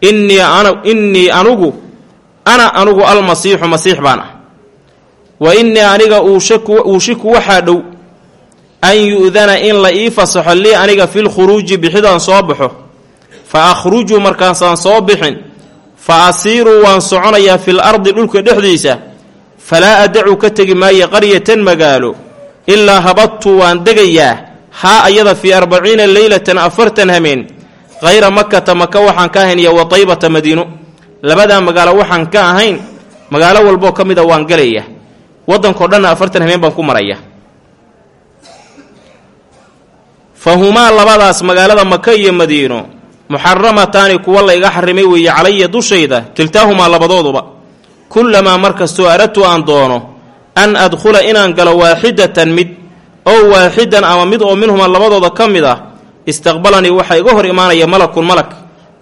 Innii anugu ana anugu almasiixu masiix baan ah. Wa innii aniga uushiku waxaa dhow an yu'dana in la ii fasaxo lii aniga filkhuruuji bixidaan soo baxo. Fa akhruju markaasaan soo bixin fa asiiruu waan soconayaa fil ardi dhulka dhexdiisa falaa adacu ka tegi maayo qaryatan magaalo ilaa habadtu waan degayaa haa ayada fii arbaciina leylatan afartan hameen hayra makata maka waxaan ka ahayn iyo wa taybata madiino labadaa magaalo waxaan ka ahayn magaalo walboo ka mida waan galayaa waddankao dhanna afartan hameen baan ku maraya. Fa humaa labadaas magaalada maka iyo madiino muxaramataani kuwa layga xarimay weeye calaya dushayda kiltaahumaa labadooduba. Kullamaa mar kastoo aradtu aan doono an adkhula inaan galo waaxidatan mid ow waaxidan ama mid oo minhuma labadooda ka mid ah istaqbalanii waxaa iga hor imaanaya malakun malak.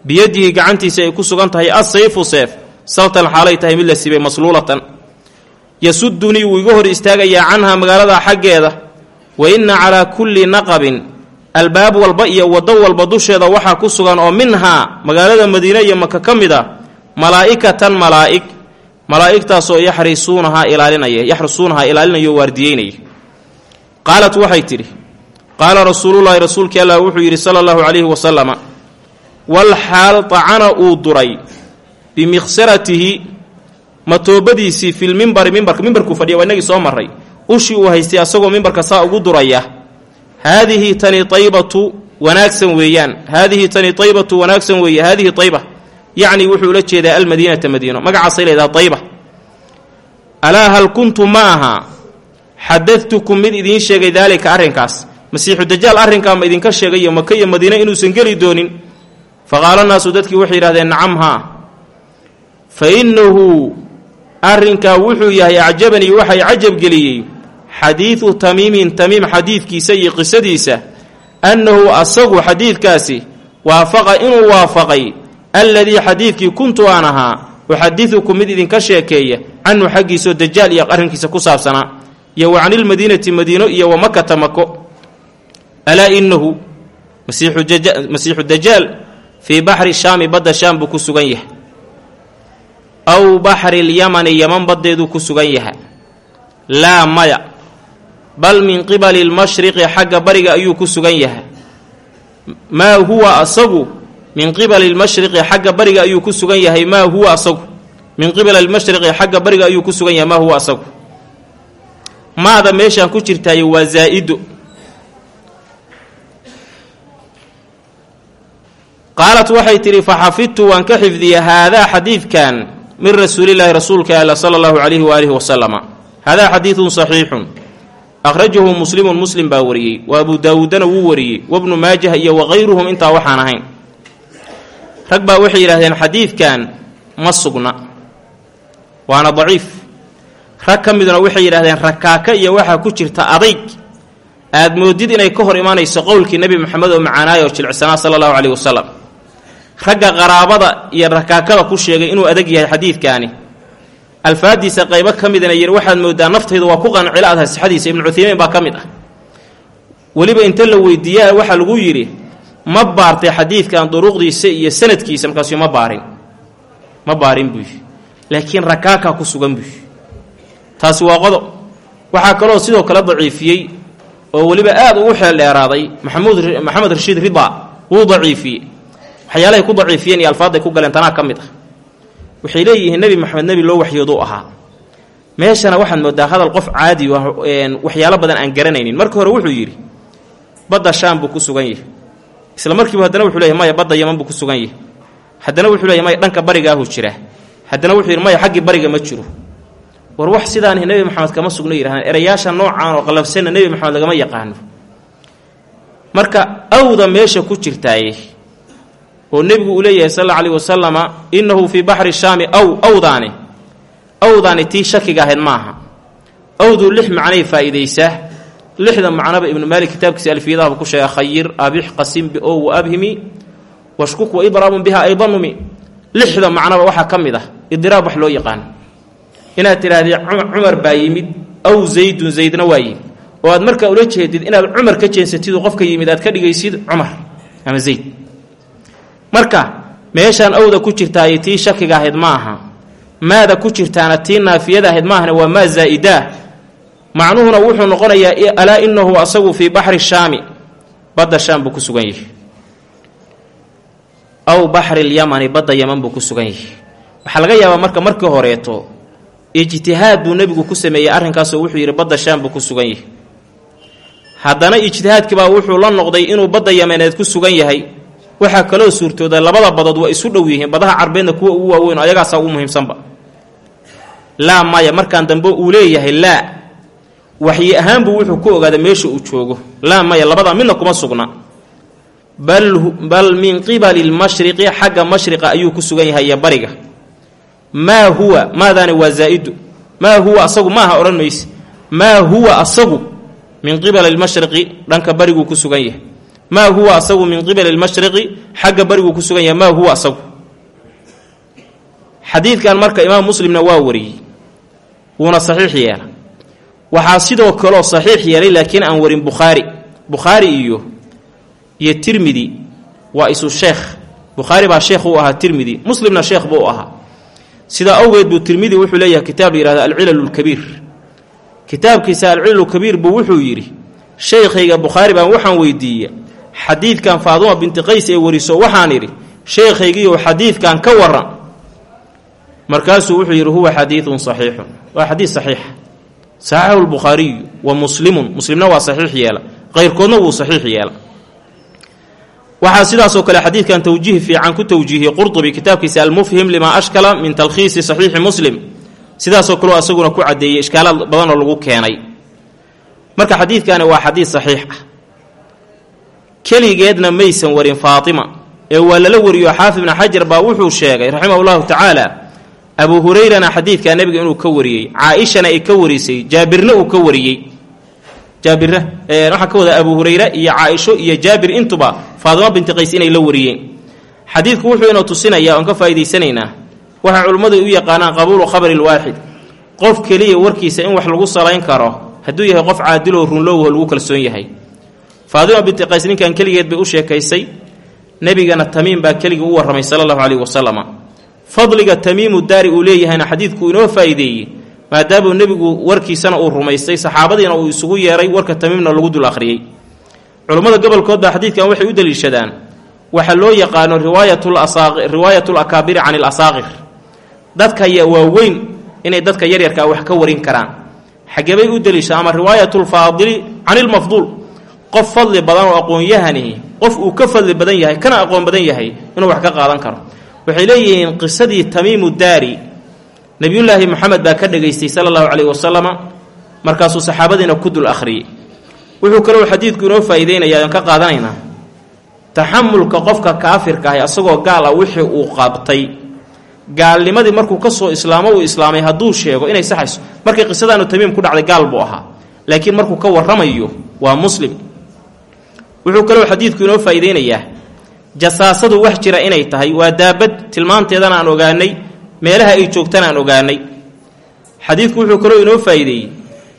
Biyadihi gacantiisa ay ku sugan tahay assayfu seef saltan xaalay tahay mid la sibay masluulatan. Yasudunii wuu iga hor istaagayaa canhaa magaalada xaggeeda wa inna calaa kulli naqabin albaab walba iyo waddo walba dusheeda waxaa ku sugan oo minhaa magaalada madiine iyo maka ka mid ah malaa'ikatan malaa'ig malaa'igtaasoo yaxrisuunahaa ilaalinaya yaxrisuunahaa ilaalinayo waardiyeynaya. Qaalat waxay tidhi qaala rasuulullaahi rasuulkii allah wuxuu yidhi sala allahu calayhi wasalama wal xaal tacana uu duray bimikhsaratihi matoobadiisii filmimbari mimbarka mimbarkuu fadhiya waa inagii soo marray. Ushii uu haystay asagoo mimbarka saa ugu duraya haadihi tani taybatu wanaagsan weeyaan. Haadihi tani taybatu wanaagsan weeye. Haadihi tayba. Yacni wuxuu ula jeedaa almadiinata madiino. Magacaasay leedaha tayba. Alaa hal kuntu ma aha? Xadadtukum mid idiin sheegay daalika arrinkaas. Masiixu dajaal arrinkaa ma idinka sheegayo maka iyo madiine inuusan geli doonin. Fa qaala naasu dadkii waxay yidhahdeen nacam haa fa innahu arrinkaa wuxuu yahay acjabanii waxay cajabgeliyey xadiidu tamiimin tamiim xadiidkiisa iyo qisadiisa annahu asagu xadiidkaasi waafaqa inuu waafaqay alladii xadiidkii kuntu aan ahaa uxadidukum mid idinka sheekeeya canhu xaggiisoo dajaal iyo arrinkiisa ku saabsanaa iyo wa canilmadiinati madiino iyo wa makata mako alaa innahu masiixu dajaal fii baxri shaami badda shaam buu ku sugan yahay. Aw baxri lyamani yaman baddeeduu ku sugan yahay. Laa maya bal min qibali lmashriqi xagga bariga ayuu ku sugan yahay. Maa huwa asagu? Min qibali lmashriqi xagga bariga ayuu ku sugan yahay. Maa huwa asagu? Min qibali lmashriqi xagga bariga ayuu ku sugan yahay. Maa huwa asagu? Maada meeshaan ku jirtaaye waa zaa-ido qaalat waxay tidhi faxafidtu waan ka xifdiyey haadaa xadiidkan min rasuulilaahi rasuulka alla sala allahu calayhi waaalihi wasalama haadaa xadiidun saxiixun akhrajahu muslimun muslim baa wariyey wa abu daawuudana wuu wariyey wabnu maajah iyo wakayruhum intaa waxaan ahayn rag baa waxay yidhahdeen xadiidkan ma sugna waana daciif rag ka miduna waxay yidhahdeen rakaaka iyo waxaa ku jirta adayg aad moodid inay ka hor imaanayso qowlkii nebi moxamed oo macaanaaya oo jilcsanaa sala allahu caleyhi wasalam ragga qaraabada iyo rakaakada ku sheegay inuu adag yahay xadiidkaani alfaadiisa qaybo ka midana yidhi waxaad moodaa naftayda waa ku qancilo adha sixadiisa ibnu baa ka mid ah. Weliba inta la weydiiyaa waxaa lagu yidhi ma baartay xadiidkan duruqdiisa iyo sanadkiisa markaasu ma baarin. Ma baarin buy laakiin rakaakaa ku sugan buy taasi waa qodob. Waxaa kaloo sidoo kale daciifiyey oo weliba aad ugu xeel dheeraaday maxamuud maxamed rashiid rida wuu daciifiyey. Waxyaalahay ku daciifiyeen iyo alfaadday ku galeen tanaa ka mid ah waxay leeyihiin nebi maxamed nebi loo waxyooduu ahaa. Meeshana waxaad moodaa hadal qof caadi waxyaalo badan aan garanaynin. Marka hore wuxuu yidhi badda shaam buu ku sugan yahay. Isla markiibu haddana wuxuu leeyahy maya badda yaman buu ku sugan yahay. Haddana wuxuu leeyahy maya dhanka barigaahu jira. Haddana wuxuu yidhi maya xaggii bariga ma jiro. War wax sidaani nebi maxamed kama sugno yidhahdaan erayaasha noocaan oo qalabsanna nebi maxamed lagama yaqaano. Marka awda meesha ku jirtaaye oo nebigu uu leeyahay sal alla aleyh wasalama innahu fii baxri shaami aw awdaani. Awdaani tii shakiga ahayd maaha. Awdu lix macnay faa'iidaysaa lixda macnoba ibnu maalik kitaabkiisa alfiyadahabu ku sheega khayir abix qasim o wa abhimi washkuk wa idraabun biha aydanumi lixda macnoba waxaa ka mid ah idiraab wax loo yaqaano inaad tidhaahdee cumar baa yimid aw zaydun zaydna waa yimid. Oo aad markaa ula jeedid inaad cumar ka jeensatidoo qofka yimid aad ka dhigaysid cumar ama zayd marka meeshaan awda ku jirtaayo tii shakiga ahayd ma aha. Maada ku jirtaana tii naafiyada ahayd maahana waa maa zaa'idaa macnuhuna wuxuu noqonayaa alaa inahu asagu fii baxri shaami. Badda shaam buu ku sugan yahay. Aw baxri lyamani badda yaman buu ku sugan yahay. Waxaa laga yaabaa marka markii horeeto ijtihaad buu nebigu ku sameeyey arrinkaasoo wuxuu yidhi badda shaam buu ku sugan yahay. Haddana ijtihaadkiibaa wuxuu la noqday inuu badda yamaneed ku sugan yahay waxaa kaloo suurtooda labada badood waa isu dhow yihiin badaha carbeedna kuwa ugu waaweyn ayagaasaa ugu muhiimsanba. Laa maya markaan dambe uu leeyahay laa waxyi ahaanbuu wuxuu ku ogaaday meesha uu joogo. Laa maya labada midna kuma sugna. Bal min qibali lmashriqi xagga mashriqa ayuu ku sugan yahay iyo bariga. Maa huwa maadaani waa zaa'idu. Maa huwa asagu maaha odhan mayse. Maa huwa asagu min qibali lmashriqi dhanka bariguu ku sugan yahay maa huwa asagu min qibali lmashriqi xagga bariguu ku sugan yahay maa huwa asagu? Xadiidkan marka imaam muslimna waa wariyey wuuna saxiix yeela waxaa sidoo kaleo saxiix yeelay laakiin aan warin bukhaari. Bukhaari iyo iyo tirmidi waa isu sheekh. Bukhaari baa sheekh u ahaa tirmidi. Muslimna sheekh buu u ahaa. Sidaa awgeed buu tirmidi wuxuu leeyahay kitaab la yihahdo alcilal lkabiir kitaabkiisa alcilal kabiir buu wuxuu yidhi sheykhayga bukhaari baan waxaan weydiiye xadiidkan faaduma binti qays ee wariso waxaan idhi sheekhaygiiyo xadiidkan ka waran markaasuu wuxuu yidhi huwa xadiidun saxiixun. Waa xadiid saxiixa saxaxahu lbukhaariyu wa muslimun. Muslimna waa saxiix yeela. Qayrkoodna wuu saxiix yeela. Waxaa sidaasoo kale xadiidkan towjiih fiican ku towjiihiyey qurtubi kitaabkiisa almufhim limaa ashkala min talkhiisi saxiixi muslim. Sidaasoo kaleo asaguna ku caddeeyey ishkaalaad badanoo lagu keenay. Marka xadiidkani waa xadiid saxiix ah keligeedna maysan warin faatima. Ee waa lala wariyo xaafid ibni xajar baa wuxuu sheegay raximah llahu tacaala abu hurayrana xadiidkaa nebiga inuu ka wariyey caa-ishana ay ka warisay jaabirna uu ka wariyey. Jaabirna waxaa ka wada abu hurayre iyo caaisho iyo jaabir intuba faadimo binti qays inay la wariyeen. Xadiidku wuxuu inoo tusinayaa oon ka faa'idaysanaynaa waxay culimmadu u yaqaanaan qabuulu khabari lwaaxid qof keliya warkiisa in wax lagu salayn karo hadduu yahay qof caadiloo runlowho lagu kalsoon yahay faadima binti qays ninkan keligeed bay u sheekaysay. Nebigana tamiim baa keligii u warramay sala allahu caleyhi wasalama fadliga tamiimu daari uu leeyahayna xadiidku inoo faa'iideeyey maadaamuu nebigu warkiisana uu rumaystay saxaabadiina uu isugu yeeray warka tamiimna lagu dul akhriyey. Culummada gobolkood baa xadiidkan waxay u deliishadaan waxaa loo yaqaano riwaayat lakaabiri can ilasaaqir dadka waaweyn inay dadka yaryarkaa wax ka warin karaan. Xagebay u deliishaan ama riwaayat lfaadili can ilmafduul qof fadli badan oo aqoon-yahanihi qof uu ka fadli badan yahay kana aqoon badan yahay inuu wax ka qaadan karo. Waxay leeyihiin qisadii tamiimu daari. Nebiyullaahi moxamed baa ka dhegaystay sala allahu caleyhi wasalama markaasuu saxaabadiina ku dul akhriyey. Wuxuu kaloo xadiidku inoo faa'iideynayaa aan ka qaadanaynaa. Taxamulka qofka kaafirka ahi asagoo gaal ah wixii uu qabtay gaalnimadii markuu ka soo islaamo uu islaamay hadduu sheego inay saxayso markii qisadaanu tamiim ku dhacday gaal buu ahaa. Laakiin markuu ka warramayo waa muslim wuxuu kaloo xadiidku inoo faa'iideynayaa. Jasaasadu wax jira inay tahay waa daabad tilmaanteedana aan ogaanay meelaha ay joogtana aan ogaanay. Xadiidku wuxuu kaloo inoo faa'iideeyey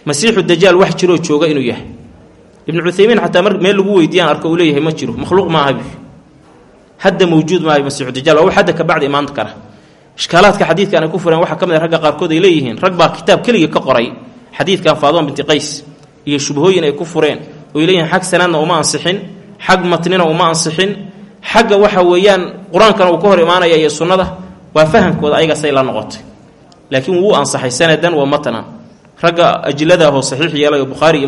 masiixu dajaal wax jiroo jooga inuu yahay. Ibnu cuthaymiin xataa mar meel lagu weydiiyaan arko uu leeyahay ma jiro makhluuq ma aha hadda mawjuud maaha masiixu dajaal waa wax hadda ka bacdi imaan kara. Ishkaalaadka xadiidkan ay ku fureen waxaa ka mid a ragga qaarkood ay leeyihiin rag baa kitaab keligii ka qoray. Xadiidkan faadima binti qays iyo shubhooyin ay ku fureen oy leeyihiin xag sanaadna uma ansixin xag matnina uma ansixin. Xagga waxa weeyaan qur'aankana uu ka hor imaanaya iyo sunnada waa fahamkooda ayaga say la noqotay. Laakiin wuu ansaxay sanadan waa matnan. Ragga ajiladaahoo saxiix yeelay oo bukhaari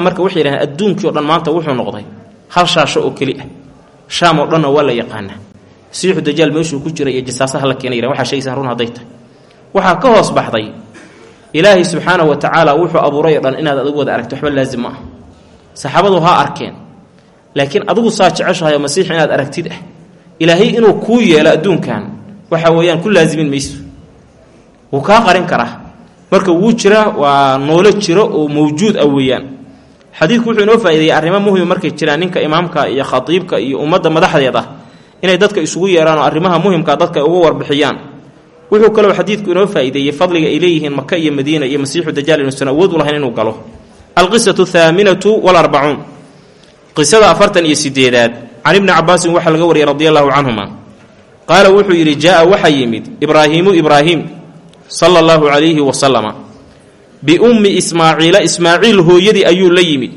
marka waxay yidhahdeen adduunkii dhan maanta wuxuu noqday. Hal shaasho oo keli ah. Shaam oo dhanna masiixu dajaal meeshuu ku jira iyo la keena yirahn waxaa sheegaysaan run hadday ka hoos baxday ilaahay subxaanahu wa tacaala wuxuu abuuray o dhan inaad adigu wada aragto waxba laazim ma ah saxaabadu ha arkeen laakiin adigu saa jeceshahay oo masiix inaad aragtid ah. Ilaahay inuu kuu yeelo adduunkan waxa weeyaan ku laasimin mayso. Wuu kaa qarin karaa. Marka wuu jira waa noolo jiro oo mawjuud ah weeyaan. Xadiidku wuxuu inoo faa'ideeyey arrimo muhima markay jiraan ninka imaamka iyo khatiibka iyo ummadda madaxdeed ah inay dadka isugu yeeraan oo arrimaha muhimka dadka ay uga warbixiyaan wuxuu kaloo xadiidku inoo faa'ideeyey fadliga ay leeyihiin maka iyo madiina iyo masiixu dajaal inuusan awood u lahayn inuu galo. Alqisatu athaaminatu walarbacuun. Qisada afartan iyo sideedaad can ibni cabaasin waxaa laga wariyay radi allahu canhuma. Qaala wuxuu yidhi jaa-a waxaa yimid ibraahiimu ibraahim sala allahu calayhi wasalama biummi ismaaciila ismaaciil hooyadii ayuu la yimid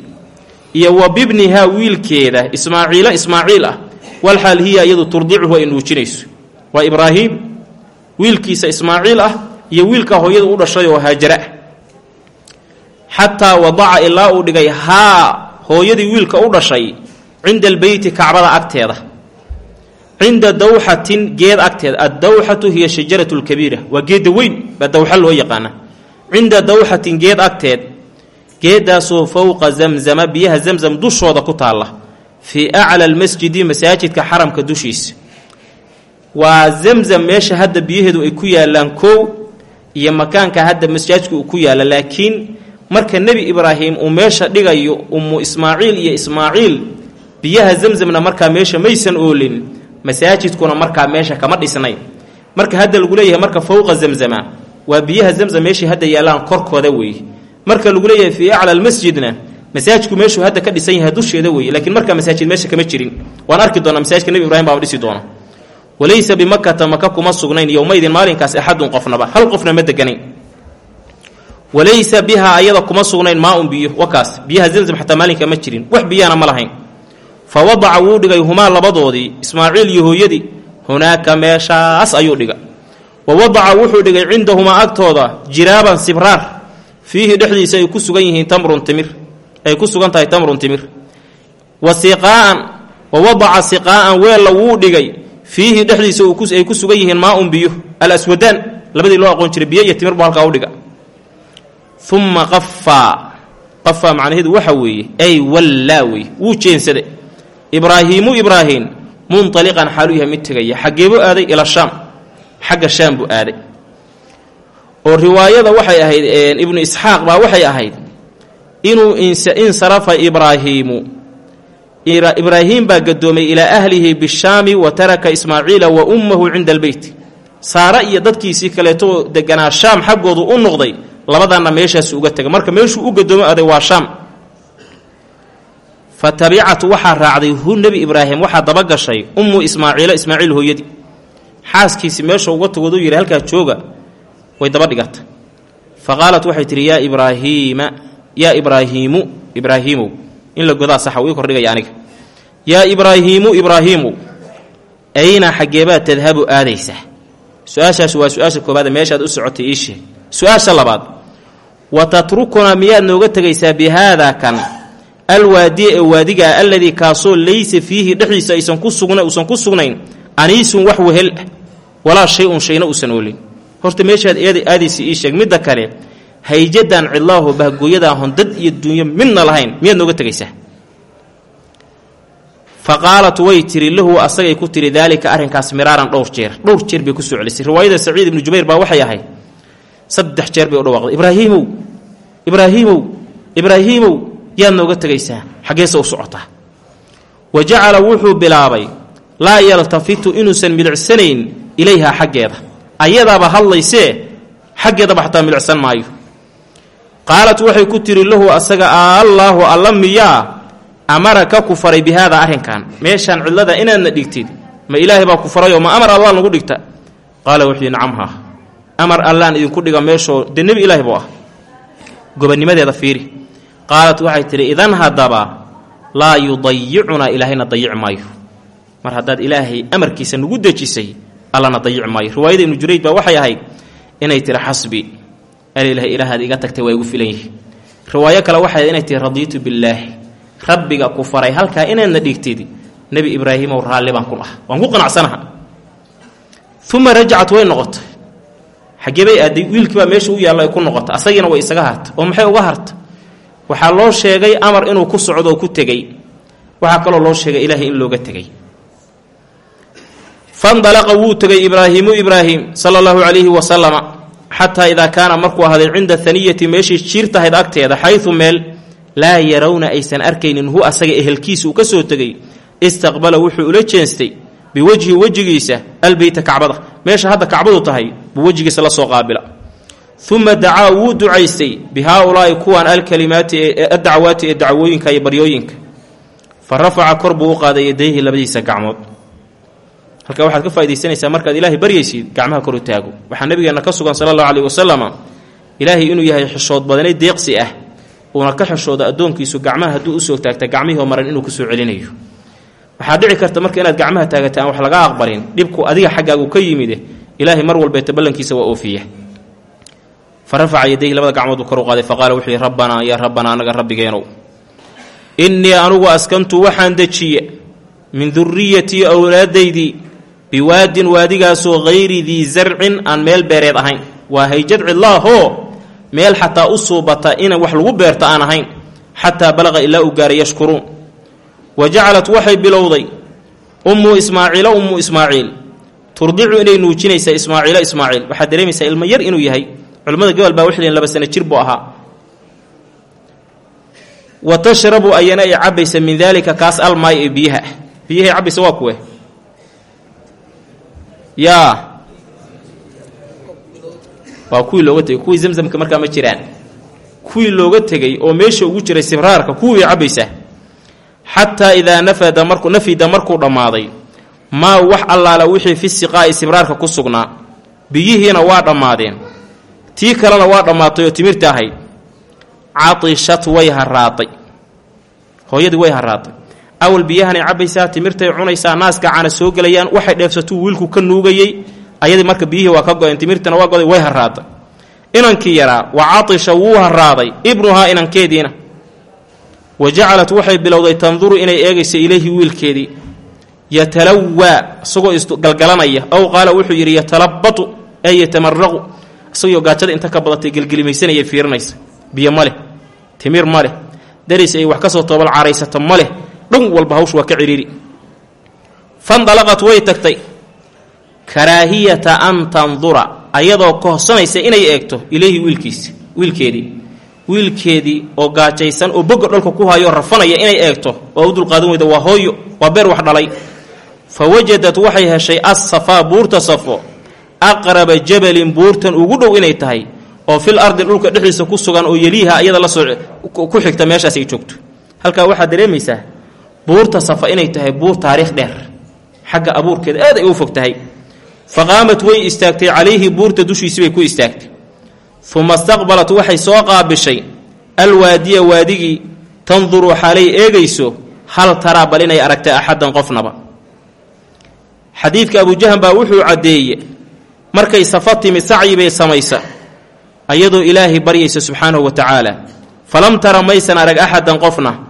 iyo wa bibnihaa wiilkeeda ismaaciila ismaaciil ah walxaal hiya iyadu turdicuhu ay nuujinayso waa ibraahim wiilkiisa ismaaciil ah iyo wiilka hooyada u dhashay oo haajara. Ah xataa wadaca ilaa uu dhigay haa hooyadii wiilka u dhashay cinda albeyti kacbada agteeda. Cinda dawxatin geed agteeda. Addawxatu hiya shajaratu lkabiira waa geedda weyn baa dawxa loo yaqaana cinda dawxatin geed agteed geeddaasoo fowqa zamzama biyaha zamzam dushooda ku taalla fii acla almasjidi masaajidka xaramka dushiisa waa zamzam meesha hadda biyaheedu ay ku yaalaan kow iyo makaanka hadda masaajidku uu ku yaalla laakiin marka nebi ibraahim uu meesha dhigayo ummu ismaaciil iyo ismaaciil biyaha zamzamna markaa meesha maysan oolin masaajidkuna markaa meesha kama dhisnayn marka hadda lagu leeyahay marka fowqa zamzama waa biyaha zamzam meeshay hadda yaallaan korkooda weeye marka lagu leeyahay fii acla almasjidna masaajidku meeshuu hadda ka dhisan yahay dusheeda weeye laakiin markaa masaajid meesha kama jirin. Waan arki doonaa masaajidka nebi ibrahim baaba dhisi doona walaysa bimakata maka kuma sugnayn yowmaydin maalinkaas axadun qofnaba hal qofna ma deganayn. walaysa bihaa ayada kuma sugnayn maa-un biyo wakaas biyaha zamzam xataa maalinka ma jirin wax biyana ma lahayn. fa wadaca wuu dhigay humaa labadoodii ismaaciil iyo hooyadii hunaaka meeshaas ayuu dhiga. wa wadaca wuxuu dhigay cindahumaa agtooda jiraaban sibraar fiihi dhexdiisa ay ku sugan yihiin tamrun timir ay ku sugan tahay tamrun timir. wa siqaa'an wa wadaca siqaa'an weella wuu dhigay fiihi dhexdiisa ay ku sugan yihiin maa-un biyo alaswadaan labadii loo aqoon jiray biyo iyo timir buu halkaa u dhiga uma qafaa qafaa macnaheedu waxa weeye ay wallaa weeye wuu jeensaday. Ibraahiimu ibraahim munطaliqan xaaluu yahay mid tegaya xaggeebuu aaday ila shaam xagga shaam buu aaday. Oo riwaayada waxay ahayd ibnu isxaaq baa waxay ahayd inuu insarafa ibraahiimu ibraahim baa gadoomay ilaa ahlihi bishaami wa taraka ismaaciila wa ummahu cinda albeyt saare iyo dadkiisii kaleeto deganaa shaam xaggoodu u noqday labadanna meeshaasu uga tegay marka meeshuu u gadoomo aday waa shaam. Fa tabicatu waxaa raacday hu nebi ibraahim waxaa dabagashay ummu ismaaciila ismaaciil hooyadii. Xaaskiisi meesha uga tagooduu yidhi halkaa jooga. Way daba dhigata fa qaalat waxay tihi yaa ibraahiima yaa ibraahiimu ibraahiimow in la godaa saxa uu ii kordhigaya aniga. Yaa ibraahiimu ibraahiimow ayna xaggeebaad tadhabu aadaysaa su'aashaas waa su'aasha koobaade meeshaad u socotay ii sheeg. Su'aasha labaad wa tatrukunaa miyaad nooga tegaysaa bi haadaa kan? Alwaadiya ee waadigaa alladii kaasoo laysa fiihi dhexdiisa aysan ku sugna uusan ku sugnayn aniisun wax wehel ah walaa shay-un shayna uusan oolin. Horta meeshaad aadaysa ii sheeg. Midda kale hayjadan cidlaaho bahgooyadaa hon dad iyo dunyo midna lahayn miyaad nooga tegaysaa fa qaalat way tiri lahu asagay ku tiri daalika arrinkaas miraaran dhowr jeer. Dhowr jeer bay ku soo celisay. Riwaayada saciid ibnu jubayr baa waxay ahayd saddex jeer bay u dhawaaqday. Ibraahiimow ibraahiimow ibraahiimow yaad nooga tegaysaa xaggeese u socotaa wa jacala wuxuu bilaabay laa yaltafitu inuusan milicsanayn ilayhaa xaggeeda. Ayadaaba hadlaysee xaggeedaba xataa milicsan maayo qaalat waxay ku tiri lahu asaga allaahu alla miyaa amaraka ku faray bi haada arrinkan. Meeshaan cidlada inaadna dhigtid ma ilaahay baa ku farayoo ma amar allah nagu dhigta? Qaala wuxuu yidhi nacamhaa amar allaan idinku dhiga meeshoo dee nebi ilaahi buu ah. Gobanimadeeda fiiri. Qaalat waxay tidhi idan haddaba laa yudayicunaa ilaahayna dayici maayo. Mar haddaad ilaahay amarkiisa nagu dejisay allana dayici maayo. Riwaayada ibnu jurayd baa waxay ahayd inay tihi xasbi alilahay ilaahaad iga tagtay waa igu filan yihi riwaayo kale waxay inay tihi radiitu billaahi. Rabbiga ku faray halkaa inaadna dhigtid nebi ibraahimow raalli baan ku ah waan ku qanacsanaha uma rajacat way noqotay. Xaggee bay aaday wiilkii baa meesha u yaalla ay ku noqota asagiina way isaga harta oo maxay uga harta waxaa loo sheegay amar inuu ku socdo oo ku tegey waxaa kaloo loo sheegay ilaahay in looga tegey fandalaqa wuu tegay ibraahiimu ibraahim sala allahu calayhi wasalama xataa idaa kaana markuu ahaaday cinda haniyati meeshii jiirtahayd agteeda xaydu meel laa yarawna aysan arkaynin hu asaga ehelkiisa uu ka soo tegey istaqbala wuxuu ula jeestay biwejhi wejigiisa albeyta kacbada. Meesha hadda kacbadu tahay buu wejigiisa la soo qaabila. Uma dacaa wuu ducaystay bi haaulaa'i kuwan alkalimaati adacwaati ee dacwooyinka iyo baryooyinka. Fa rafaca kor buu u qaaday yadayhi labadiisa gacmood halkaa waxaad ka faa'idaysanaysaa markaad ilaahay baryaysid gacmaha kor u taago. Waxaa nabigeenna ka sugan sala allahu caleyhi wasalama ilaahay inuu yahay xishood badanay deeqsi ah uuna ka xishooda addoonkiisu gacmaha hadduu u soo taagta gacmihii maran inuu ku soo celinayo. Waxaa dhici karta marka inaad gacmaha taagata aan wax laga aqbalin dhibku adiga xaggaagu ka yimide ilaahay mar walbeeta ballankiisa waa oofiya. Fa rafaca yadayhi labada gacmood buu kor u qaaday fa wuxuu yihi rabbanaa yaa rabbanaa anaga rabbigeenow innii anugu askantu waxaan dejiye min duriyatii owlaadaydii biwaadin waadigaasoo hayri dii zarcin aan meel beereed ahayn. Waa hayjad cidlaahoo meel xataa u suubata ina wax lagu beerto aan ahayn xataa balaqa ilaa uu gaaray yashkuruun. Wa jacalat waxay bilowday ummu ismaaciila ummu ismaaciil turdicu inay nuujinaysaa ismaaciilo ismaaciil. Waxaad dareemaysaa ilmo yar inuu yahay culimmada gobol baa waxay laba sano jir buu ahaa. Wa tashrabu ayana ay cabbaysa min daalika kaas almaay ee biyaha. Ah biyahay cabbaysa waa kuwe yaa waa kuwii looga tegey kuwii zamzamka markaa ma jiraan. Kuwii looga tegey oo meesha ugu jiray sibraarka kuwii cabbaysaa xataa idaa nafada markuu nafida markuu dhammaaday maa wax allaala wixii fi siqaa'i sibraarka ku sugnaa. Biyihiina waa dhammaadeen. Tii kalena waa dhammaatay oo timirta ahayd catishat way haraaday hooyadii way haraaday awal biyahanay cabbaysaa timirtay cunaysaa naaska cana soo gelayaan waxay dheefsatuu wiilku ka nuugayey ayadii marka biyihii waa ka go-een timirtana waa goday way haraaday inankii yaraa wa catisha wuu haraaday ibnuhaa inankeediina. Wa jacalat waxay bilowday tanduru inay eegayso ilayhi wiilkeedii. Yatalawaa isagoo isgalgalanaya ow qaala wuxuu yidhi yatalabatu ee yatamaraqu isagoo gaajada inta ka badatay gelgelimaysanaya fiirinaysa. Biyo ma leh timir ma leh daris ay wax ka soo toobal caraysato ma leh dhan walba hawsh waa ka cidhiiri fandalaqat way tagtay. Karaahiyata an tandura ayadoo kohsanaysa inay eegto ilayhi wiilkiisi wiilkeedii. Wiilkeedii oo gaajaysan oo boga dholka ku hayo rafanaya inay eegto oo u dulqaadan weyda waa hooyo waa beer wax dhalay. Fa wajadad waxay heshay assafaa buurta safo. Aqraba jabalin buurtan ugu dhow inay tahay oo fil ardi dhulka dhexdiisa ku sugan oo yeliiha iyada la soo ku xigta meeshaas ay joogto. Halkaa waxaad dareemaysaa buurta safa inay tahay buur taariikh dheer. Xagga abuurkeeda aad ay u fog tahay. Fa qaamat way istaagtay calayhi buurta dushiisi bay ku istaagtay. Uma istaqbalat waxay soo qaabishay alwaadiya waadigii tanduru xaalay eegayso hal taraa bal inay aragtay axaddan qofnaba. Xadiidka abujahan baa wuxuu caddeeye markay safa timi sacyi bay samaysa ayadoo ilaahay baryaysa subxaanahu wa tacaala. Falam tara maysan arag axadan qofna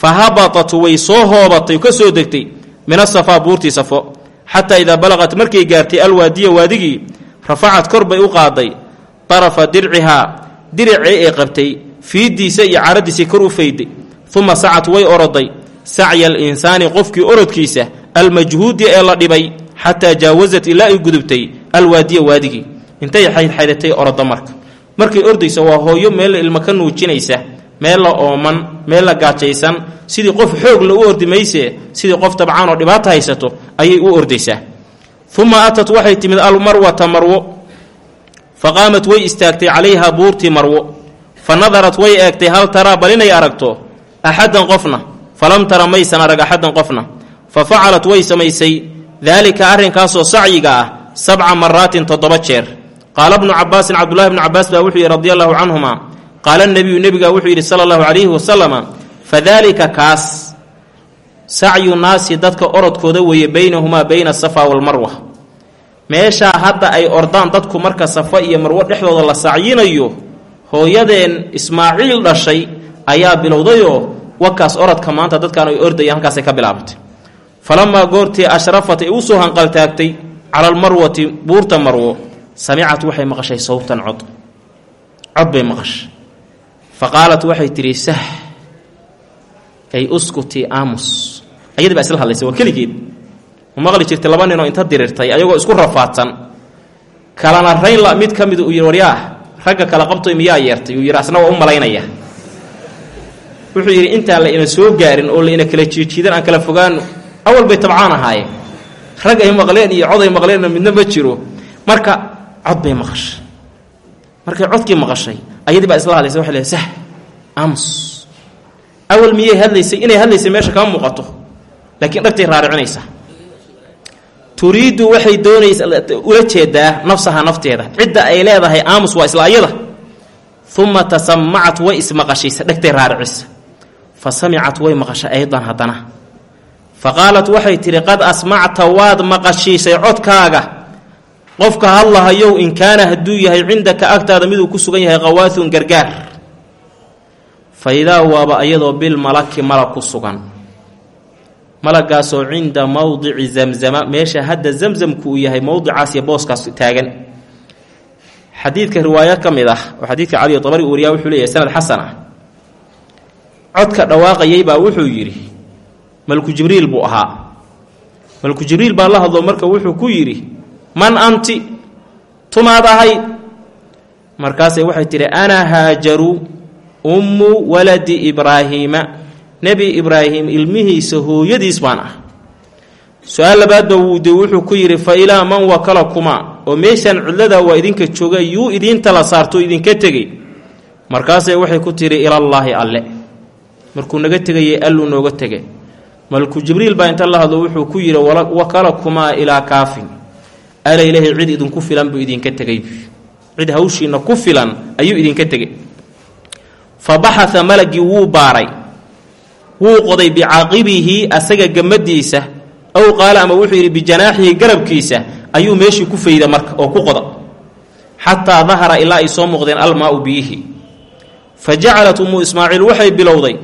fa habatat way soo hoobatay ka soo degtay min asafaa buurtii safo xataa idaa balaqat markay gaartay alwaadiya waadigii rafacad kor bay u qaaday darafa dircihaa diricii ay qabtay fiiddiisa iyo caradiisii kor u fayday uma sacat way oroday sacya alinsaani qofkii orodkiisa almajhuudi ee la dhibay xataa jaawasat ilaa ay gudubtay alwaadiya waadigii intay xaydxaydatay oroda marka markay ordaysa waa hooyo meel ilmo ka nuujinaysa meel la ooman meel la gaajaysan sidii qof xoog la u ordi mayse sidii qof tabcaan oo dhibaato haysato ayay u ordaysaa. Uma atat waxay timid almarwata marwo fa qaamat way istaagtay calayhaa buurtii marwo. Fa nadarat way eegtay hal taraa bal inay aragto axaddan qofna falam tara maysan arag axaddan qofna. Fa facalat way samaysay. Daalika arrinkaasoo sacyiga ah sabca maraatin toddoba jeer. Qaala bnu cabaasin cabdulahi bnu cabaas baa wuxuu yidhi radi allahu canhuma qaala nebiyu nebigaa wuxuu yidhi sala allahu calayhi wasalama fadaalika kaas sacyu naasi dadka orodkooda weeye baynahumaa bayna asafa walmarwa meeshaa hadda ay ordaan dadku marka safa iyo marwo dhexdooda la sacyinayo hooyadeen ismaaciil dhashay ayaa bilowdayoo wakaas orodka maanta dadkaan ay ordayaan halkaasay ka bilaabatay falamaa goortii ashrafat ay u soo hanqaltaagtay cala almarwati buurta marwo samicad waxay maqashay sawtan cod cod bay maqashay fa qaalat waxay tidhi sah ay uskuti aamus. Ayadii baa isla hadlaysa waa keligeed. Ma maqli jirtay laba ninoo inta dirirtay ayagoo isku rafaadsan. Kalana rayn mid ka mid uu yidhi waryaah ragga kala qabtoy miyaa yeertay? Uu yidhi asna waa u malaynaya. Wuxuu yidhi intaan la ina soo gaarin oo la ina kala jiijiidan aan kala fogaano awal bay tabcaan ahaayeen. Rag ay maqleen iyo cod ay maqleenna midna ma jiro. Marka cod bay maqashay. Markay codkii maqashay ayadii baa isla hadlaysa waxay leedahay sah aamus. Awal miyay hadlaysay? Inay hadlaysay meesha kama muuqato. Laakiin dhagtay raaricinaysaa turiiddu waxay doonaysa ula jeedaa nafsaha nafteeda. Cidda ay leedahay aamus waa isla ayada. Uma tasamacat way ismaqashaysa. Dhegtay raaricisa. Fa samicat way maqashay aydan haddana. Fa qaalat waxay tidhi qad asmacta waad maqashiisay codkaaga qofka hadlahayow in kaana hadduu yahay cindaka agtaada miduu ku sugan yahay qawaathun gargaar. Fa idaa waaba iyadoo bilmalaki malag ku sugan. Malagaasoo cinda mowdici zamzama meesha hadda zamzamku uu yahay mowdicaas iyo booskaas taagan. Xadiidka riwaayo ka mid ah oo xadiidka caliyo dabari wariyaa wuxuu leeyahay sanad xasan ah. Codka dhawaaqayay baa wuxuu yidhi malku jibriil buu ahaa. Malku jibriil baa la hadlo marka wuxuu ku yidhi man anti tumaad ahayd markaasay waxay tidhi ana haajaru ummu waladi ibraahiima nebi ibraahim ilmihiisa hooyadiis baan ah. Su'aal labaadba wuude wuxuu ku yidhi fa ilaa man wakala kumaa oo meeshaan cidladaa waa idinka jooga yuu idiin tala saarto idinka tegey. Markaasay waxay ku tidhi ilallaahi alle. Markuu naga tegayay alluu nooga tegay malku jibriil baa inta la hadlo wuxuu ku yidhi wakala kumaa ilaa kaafin ala ilaahay cid idinku filan buu idinka tegay. Cid hawshiina ku filan ayuu idinka tegey fa baxaa malagii wuu baaray. Wuu qoday bicaqibihi asaga gamadiisa aw qaala ama wuxuu yidhi bijanaaxihi garabkiisa ayuu meeshii ku fayda marka oo ku qoda. Xataa dahara ilaa ay soo muuqdeen almaau biyihii fa jacalat ummu ismaaciil waxay bilowday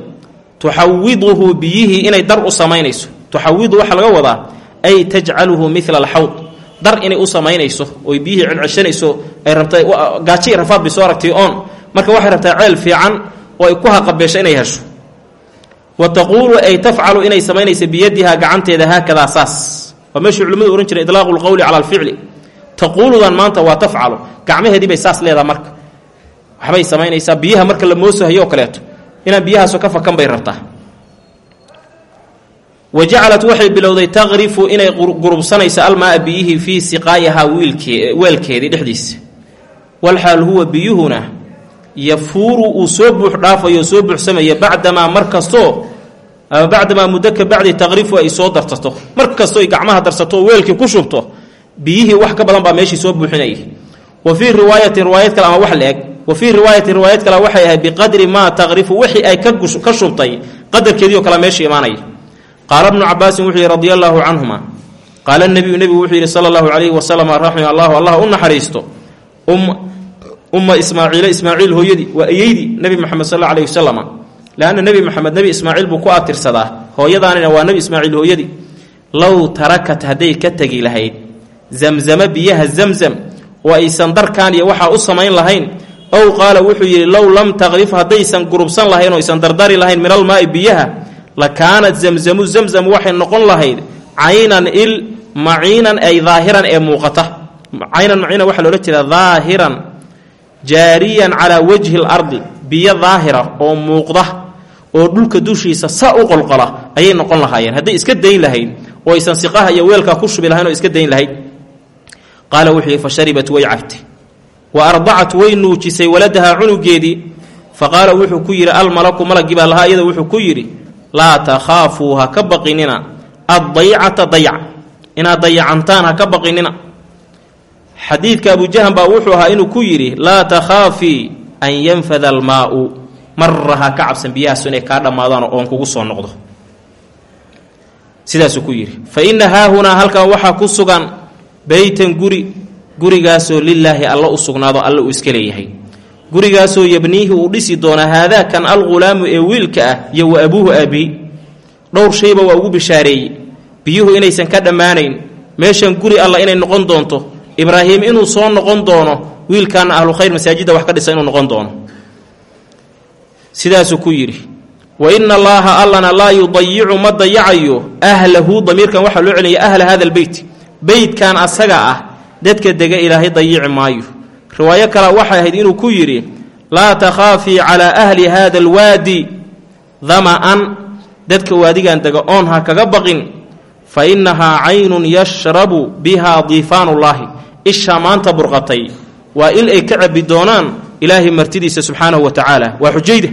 tuxawiduhu biyihii inay dar u samaynayso. Tuxawidu waxaa laga wadaa ay tajcaluhu midla alxawd dar inay u samaynayso oy biyihii celceshanayso ay rabtay gaaji rafaad bay soo aragtay oon. Marka waxay rabtaa ceel fiican oo ay ku haqabeesho inay hesho. Wa taquulu ay tafcalu inay samaynaysa biyadiha gacanteeda haakadaa saas. Waa meeshuu culimmadu ohan jiray idlaaqu lqowli cala alficli. Taquuludan maanta waa tafcalu. Gacmaheedii bay saas leedaha marka. Waxbay samaynaysaa biyaha marka la moosahayo oo kaleeto. Inaan biyahaasoo ka fakan bay rabtaa wa jacalat waxay bilowday taqrifu inay gurubsanayso almaaa biyihii fii siqaayahaa wiilkee weelkeedii dhexdiisa walxaal huwa biyuhuna yafuuru uu soo buux dhaafayo soo buuxsamaya bacdamaa mar ama bacdamaa muddo ka bacdi taqrifu ay soo darsato mar kastoo ay gacmaha darsato weelkii ku shubto biyihii wax ka badan baa meeshii soo buuxinayay wa fii riwaayatin riwaayad kale ama wax la eg wa fii riwaayatin riwaayad kale waxay ahayd biqadri maa taqrifu wixii ay ka shubtay qadarkeedii oo kale meesha imaanaya qaala bnu cabaasin wuxuu yihi radi allaahu canhuma qaala nebiyu nebigu wuxuu yidhi sala allahu calayhi wasalam raxima allahu allah u naxariisto. Umma ismaaciile ismaaciil hooyadii waa ayeydii nebi moxamed sal alla alayhi wasalam leanna nebi moxamed nebi ismaaciil buu ku atirsadaa hooyadaanina waa nebi ismaaciil hooyadii low tarakat hadday ka tegi lahayd. Zamzama biyaha zamzam oo aysan darkaan iyo waxaa u samayn lahayn. Ow qaala wuxuu yidhi low lam taqrif haddaysan gurubsan lahayn oo aysan dardari lahayn min almaai biyaha la kaanat zamzamu zamzam waxay noqon lahayd caynan il maciinan ay daahiran ee muuqata. Caynan maciinan waxaa loola jeedaa daahiran jaariyan calaa wajhi lardi biyo daahira oo muuqda oo dhulka dushiisa sa u qolqola ayay noqon lahaayeen. Hadday iska dayn lahayd oo aysan siqaha iyo weelkaa ku shubi lahayn oo iska dayn lahayd qaala wuxuu yidhi fa sharibat way cabtay wa ardacat way nuujisay waladahaa cunugeedii. Fa qaala wuxuu ku yidhi almalaku malagii baa lahaa iyada wuxuu ku yidhi laa takhaafuu ha ka baqinina addaycata dayac inaad dayacantaan ha ka baqinina xadiidka abujahan baa wuxuu ahaa inuu ku yidhi laa takhaafii an yanfada almaau. Marra ha ka cabsan biyahaasu inay kaa dhammaadaano oon kugu soo noqdo. Sidaasuu ku yidhi fa inna haahunaa halkan waxaa ku sugan beytan guri gurigaasoo lilaahi alla u sugnaado alla uu iska leeyahay gurigaasoo yabniihi uu dhisi doona haadaakan alghulaamu ee wiilka ah iyo wa abuuhu aabihi dhowr shayba waa ugu bishaareeyey. Biyuhu inaysan ka dhammaanayn. Meeshan guri alla inay noqon doonto. Ibraahim inuu soo noqon doono wiilkaana ahlu khayr masaajidda wax ka dhisa inuu noqon doono. Sidaasuu ku yidhi wa ina allaaha allana laa yudayicu ma dayacayo ahlahu damiirkan waxaa loo celiyay ahla hada albeyt beytkan asaga ah dadka dega ilaahay dayici maayo riwaayo kale waxay ahayd inuu ku yidhi laa takhaafii calaa ahli hada alwaadi dama-an dadka waadigan dega oon ha kaga baqin fa innahaa caynun yashrabu bihaa diifaanullaahi. Ishaa maanta burqatay waa il ay ka cabi doonaan ilaahay martidiisa subxaanahu wa tacaala. Waa xujayda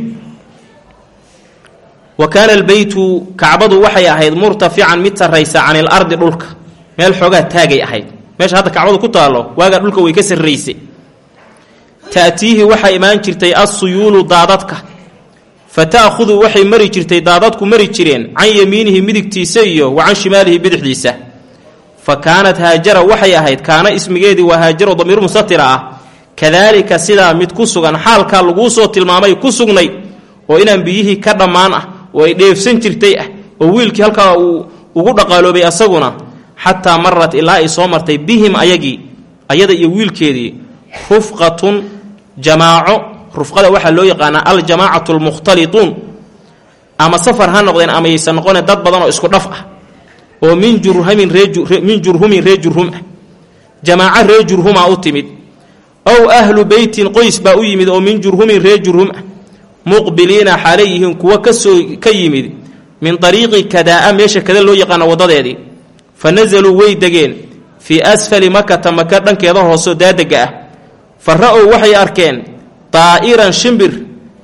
wa kaana albeytu kacbadu waxay ahayd murtafican mid sarraysa can ilardi dhulka. Meel xoogaa taagay ahayd. Meesha hadda kacbadu ku taallo waagaa dhulka way ka sarraysay ta'tiihi waxaa imaan jirtay assuyuulu daadadka. Fa ta'khudu waxay mari jirtay daadadku mari jireen can yamiinihi midigtiisa iyo wa can shimaalihi bidixdiisa. Fa kaanat haajara waxay ahayd kaana ismigeedii waa haajaro damiir mustatira ah. Kadaalika sidaa mid ku sugan xaalkaa laguu soo tilmaamay ku sugnay oo inaan biyihii ka dhammaan ah oo ay dheefsan jirtay ah oo wiilkii halkaa uu ugu dhaqaaloobay asaguna xataa marat ilaa ay soo martay bihim ayagii ayada iyo wiilkeedii rufqatun jamaaco. Rufqada waxaa loo yaqaanaa aljamaacatu almukhtalituun. Ama safar ha noqdeen ama yaysan noqone dad badan oo isku dhaf ah. Oo min jurhumin ree jurhum ah. Jamaaco ree jurhumaa u timid. Ow ahlu beytin qoys baa u yimid oo min jurhumin ree jurhum ah. Muqbiliina xaalay yihiin kuwa ka soo ka yimid. Min ariiqi kadaa-a meesha kada loo yaqaano waddadeedii fa nasaluu way degeen. Fii asfali makata maka dhankeeda hooseo daadega ah fa ra'ow waxay arkeen daa'iran shimbir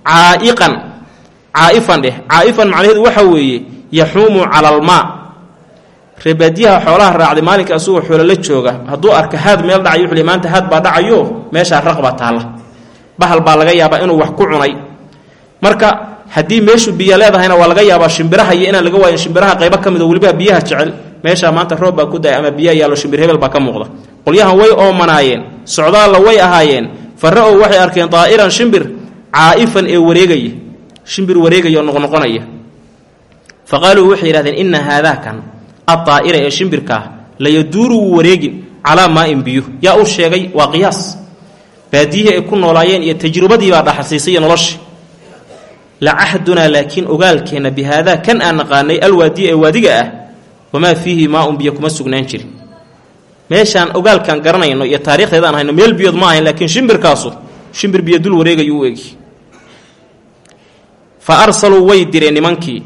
caa'iqan caa'ifan dheh. Caa'ifan macnaheedu waxaa weeye yaxuumu cala almaa reebaadiyaha xoolaha raacday maalinka asugoo xoolo la jooga. Hadduu arka haad meel dhacayo wuxuu maanta haad baa dhacayo meeshaa raqba taalla. Bahal baa laga yaabaa inuu wax ku cunay. Marka haddii meeshu biyo leedahayna waa laga yaabaa shimbiraha iyo inaan laga waayin shimbiraha qaybo ka mid oo weliba biyaha jecel meeshaa maanta roob baa ku da ama biyaha yaallo shimbir hebel baa ka muuqda. Qolyahan way oomanaayeen socdaalla way ahaayeen farra-ow waxay arkeen daa'iran shimbir caa'ifan ee wareegaya shimbir wareegaya oo noqnoqonaya fa qaaluu waxay yidhahdeen inna haadaakan addaa'ira ee shimbirkaa layaduuru wuu wareegin calaa maa-in biyo yaa u sheegay waa qiyaas. Baadiyihii ay ku noolaayeen iyo tajrubadii baa dhaxasiisay iyo noloshii. La cahdunaa laakiin ogaalkeenna bi haadaa kan aan naqaanay alwaadiya ee waadiga ah wamaa fiihi maa-un biyo kuma sugnaan jirin meeshaan ogaalkaan garanayno iyo taarikhdeedaan hayno meel biyood ma ahayn laakiin shimbirkaasu shimbir biyo dul wareegayu u egi fa arsaluu way direen nimankii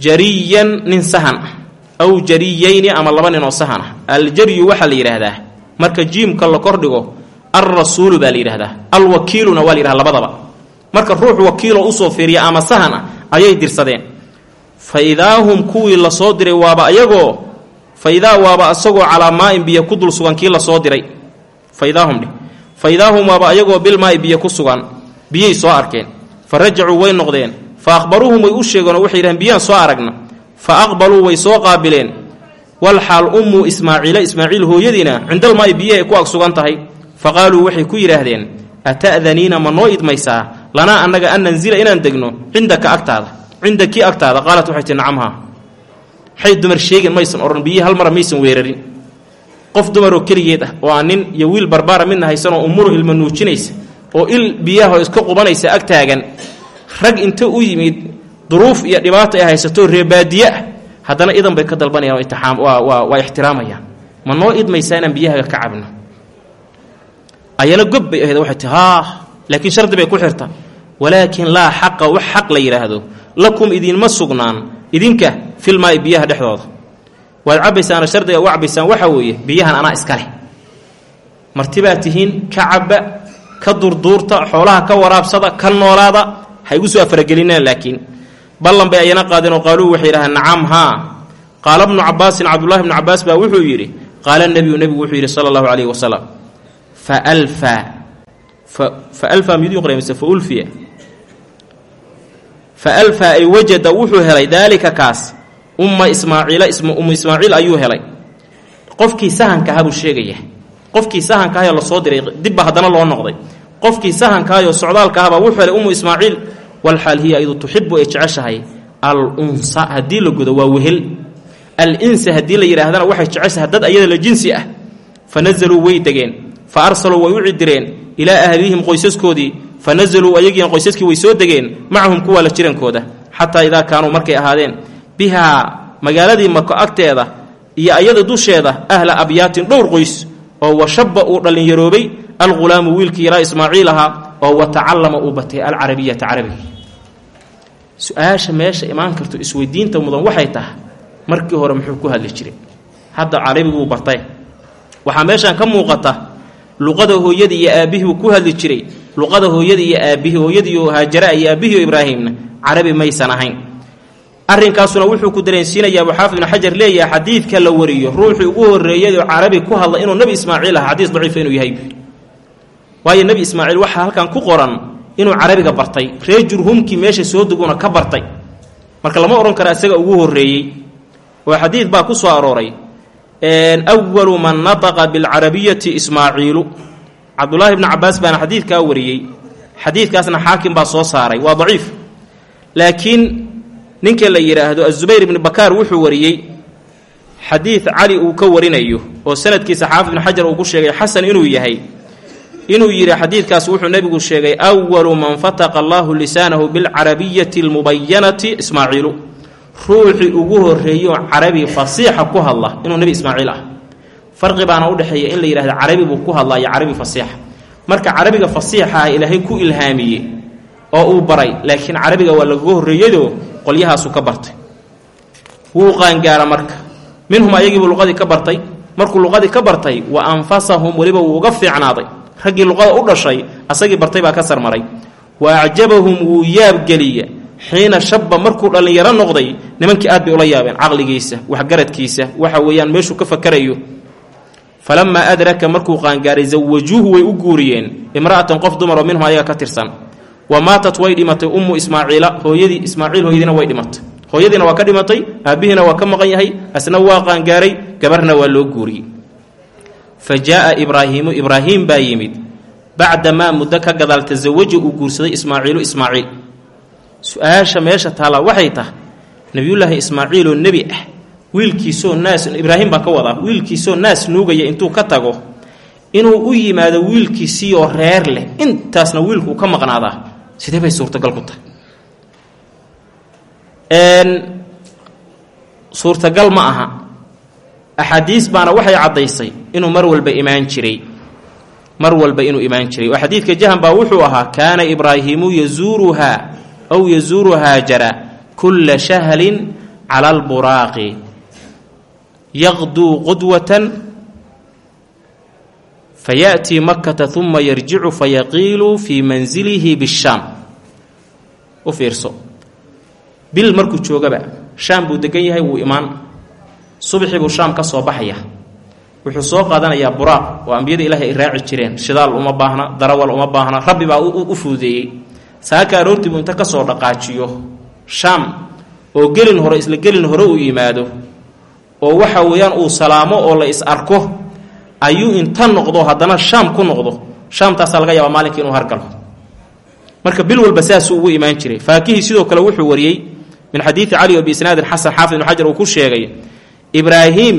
jariyan nin sahan ah aw jariyayni ama laba nin oo sahan ah. Aljaryu waxaa la yidhaahdaa marka jiimka la kordhigo alrasuulu baa la yidhahdaa alwakiiluna waa la yidhahda labadaba. Marka ruux wakiiloo u soo fiiriya ama sahan ah ayay dirsadeen. Fa idaa hum kuwii la soo diray waaba ayagoo fa idaa waaba asagoo calaa maa-in biyo ku dul sugan kii la soo diray. Fa idaa hum dheh fa idaa hum waaba ayagoo bilmaa-i biyo ku sugan biyay soo arkeen. Fa rajacuu way noqdeen. Fa akhbaruuhum way u sheegeenoo waxay yidhahdeen biyaan soo aragna. Fa aqbaluu way soo qaabileen. Wal xaal ummu ismaaciila ismaaciil hooyadiina cindalmaa-i biyaha ay ku ag sugan tahay. Fa qaaluu waxay ku yidhaahdeen ata'daniina ma noo idmaysaa? Lanaa annaga an nanzila inaan degno cindaka agtaada. Cindakii agtaada? Qaalat waxay tii nacamhaa waxay dumar sheegin maysan odhan biyihii hal mara maysan weerarin. Qof dumaroo keligeed ah oo aan nin iyo wiil barbaara midna haysanoo umuro ilma nuujinaysa oo il biyaha iska qubanaysa ag taagan. Rag inta u yimid duruuf iyo dhibaato ay haysato reebaadiye ah haddana idan bay ka dalbanayaan itixaam waa waa ixtiraamayaan ma noo idmaysaa inaan biyahaga ka cabno? Ayana gob bay ahayd waxay tii haa. Laakiin shardi bay ku xirta. Walaakin laa xaqa wax xaq la yidhaahdo lakum idinma sugnaan. Idinka filmaa'i biyaha dhexdooda. Waad cabbaysaana shardiga u cabbaysaan waxaa weeye biyahan anaa iska leh. Martibaa tihiin ka cabba ka durduurta xoolaha ka waraabsada ka noolaada ha igu soo afaragelinaan laakiin. Ballan bay ayana qaadeen oo qaaluu waxay yidhahdeen nacam haa qaala bnu cabaasin cabdullahi bnu cabaas baa wuxuu yidhi qaala nebiyu nebigu wuxuu yidhi sala allahu calayhi wasalam fa alfaa fa alfaa miyaduu qoray mise fa ulfiya? Fa alfaa ay wajada wuxuu helay daalika kaas umma ismaaciila ummu ismaaciil ayuu helay. Qofkii sahanka ahaa buu sheegaya. Qofkii sahanka ahayoo la soo diray dibba haddana loo noqday. Qofkii sahankaahayoo socdaalka ahbaa wuxuu helay ummu ismaaciil walxaal hiya ayadu tuxibu ay jeceshahay al unsa haddii la godo waa wehel. Al insa haddii la yidhaahdana waxay jeceshahay dad ayada la jinsi ah. Fa nazaluu way degeen fa arsaluu way u cidireen ilaa ahlihim qoysaskoodii fa nazaluu ayagiina qoysaskii way soo degeen macahum kuwa la jirankooda xataa idaa kaanuu markay ahaadeen bihaa magaaladii mako agteeda iyo ayada dusheeda ahla abyaatin dhowr qoys oo washabba uu dhallinyaroobay alghulaamu wiilkii yaraa ismaaciil ahaa oo watacallama uu batay alcarabiyata carabiga. Su'aasha meesha imaan karto isweydiinta mudan waxay tahay markii hore muxuu ku hadli jiray. Hadda carabiguu bartay. Waxaa meeshaan ka muuqata luqada hooyadii iyo aabbihii ku hadli jiray. Luqada hooyadii iyo aabbihii hooyadiioo haajara iyo aabbihii ibraahimna carabi maysan ahayn arrinkaasuna wuxuu ku dareensiinaya abuxaafid ibnu xajar leeyahay xadiidka la wariyo. Ruuxii ugu horreeyay oo carabi ku hadla inuu nebi ismaaciil aha xadiis daciifa inuu yahay. Waayo nebi ismaaciil waxaa halkan ku qoran inuu carabiga bartay. Reer jurhumkii meesha soo deguna ka bartay. Marka lama odhan karo isaga ugu horreeyey oo xadiid baa ku soo arooray. Awalu man nataqa bilcarabiyati ismaaciilu. Cabdulaahi bni cabaas baana xadiidkaa wariyey. Xadiidkaasna xaakim baa soo saaray. Waa daciif. Laakiin ninka la yidhaahdo azubayr ibni bakaar wuxuu wariyey xadiid cali uu ka warinayo oo sanadkiisa xaafid ibni xajar uu ku sheegay xasan inuu yahay. Inuu yidhi xadiidkaas wuxuu nebigu sheegay awalu man fataqa allahu lisaanahu bilcarabiyati almubayanati ismaaciilu. Ruuxii ugu horreeyey oo carabi fasiixa ku hadla inuu nebi ismaaciil ah. Farqi baana udhexeeya in la yidhahdo carabi buu ku hadlaa iyo carabi fasiixa. Marka carabiga fasiixaha ilaahay ku ilhaamiyey oo uu baray laakiin carabiga waa lagaga horreeyadoo qolyahaasuu ka bartay. Wuu qaangaara marka. Minhum ayagiibuu luqadii ka bartay. Markuu luqadii ka bartay wa anfasahum weliba wuu uga fiicnaaday. Raggii luqada u dhashay asagii bartay baa ka sarmaray. Wa acjabahum wuu yaabgeliya xiina shabba markuu dhallinyaro noqday nimankii aad bay ula yaabeen caqligiisa waxgaradkiisa waxa weeyaan meeshuu ka fakarayo. Falamaa adraka markuu qaangaaray zawajuuhu way u guuriyeen. Imra'atan qof dumar oo minhum ayaga ka tirsan wa maatat way dhimatay ummu ismaaciila hooyadii ismaaciil hooyadiina way dhimatay. Hooyadiina waa ka dhimatay aabbihiina waa ka maqan yahay asna waa qaangaaray gabarna waa loo guuriyey. Fa jaa'a ibraahiimu ibraahiim baa yimid. Bacdamaa muddo ka gadaal tasawaja uu guursaday ismaaciilu ismaaciil. Su'aasha meesha taallaa waxay tahay nebiyullaahi ismaaciiloo nebi ah wiilkiisoo naas ibraahim baan ka wadaa wiilkiisoo naas nuugaya intuu ka tago inuu u yimaado wiilkiisiioo reer leh intaasna wiilku ka maqnaadaa sidee bay suurtagal ku tahay? Suurtagal ma aha. Axaadiis baana waxay caddaysay inuu mar walba imaan jiray. Mar walba inuu imaan jiray. Oo xadiidka jahan baa wuxuu ahaa kaana ibraahiimu yazuuruhaa aw yazuuru haajara kulla shahlin cala alburaaqi yaqduu qudwatan fayaأtii makata uma yarjicu fayaqiilu fii manzilihi bishaam u fiirso bil markuu joogaba shaam buu degan yahay wuu imaan subaxii buu shaam ka soo baxaya wuxuu soo qaadanayaa buraaq oo ambiyada ilaahay ay raaci jireen shidaal uma baahna darawal uma baahna rabbi baa u fuudeeyey saaka aroortii buu inta ka soo dhaqaajiyo shaam oo gelin hore isla gelin hore uu yimaado oo waxa weeyaan uu salaamo oo la is arko ayuu inta noqdo haddana shaam ku noqdo. Shaamtaasaa laga yaabaa maalinka inuu hargalo. Marka bil walba saasuu ugu imaan jiray. Faakihii sidoo kale wuxuu wariyey min xadiidi cali oo biisnaadin xasan xaafid ibnu xajar uu ku sheegay ibraahiim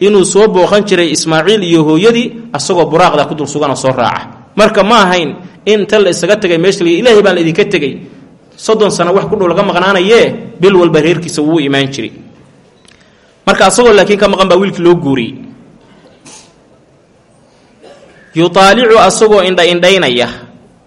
inuu soo booqan jiray ismaaciil iyo hooyadii asagoo buraaqda ku dul suganoo soo raaca. Marka ma ahayn in inta la isaga tegay meesha la ilaahay baan la idinka tegey soddon sano wax ku dhow laga maqnaanayee bil walba reerkiisa wuu imaan jiray. Marka asagoo laakiin ka maqan baa wiilkii loo guuriyey yuaalicu asagoo indha-indhaynaya.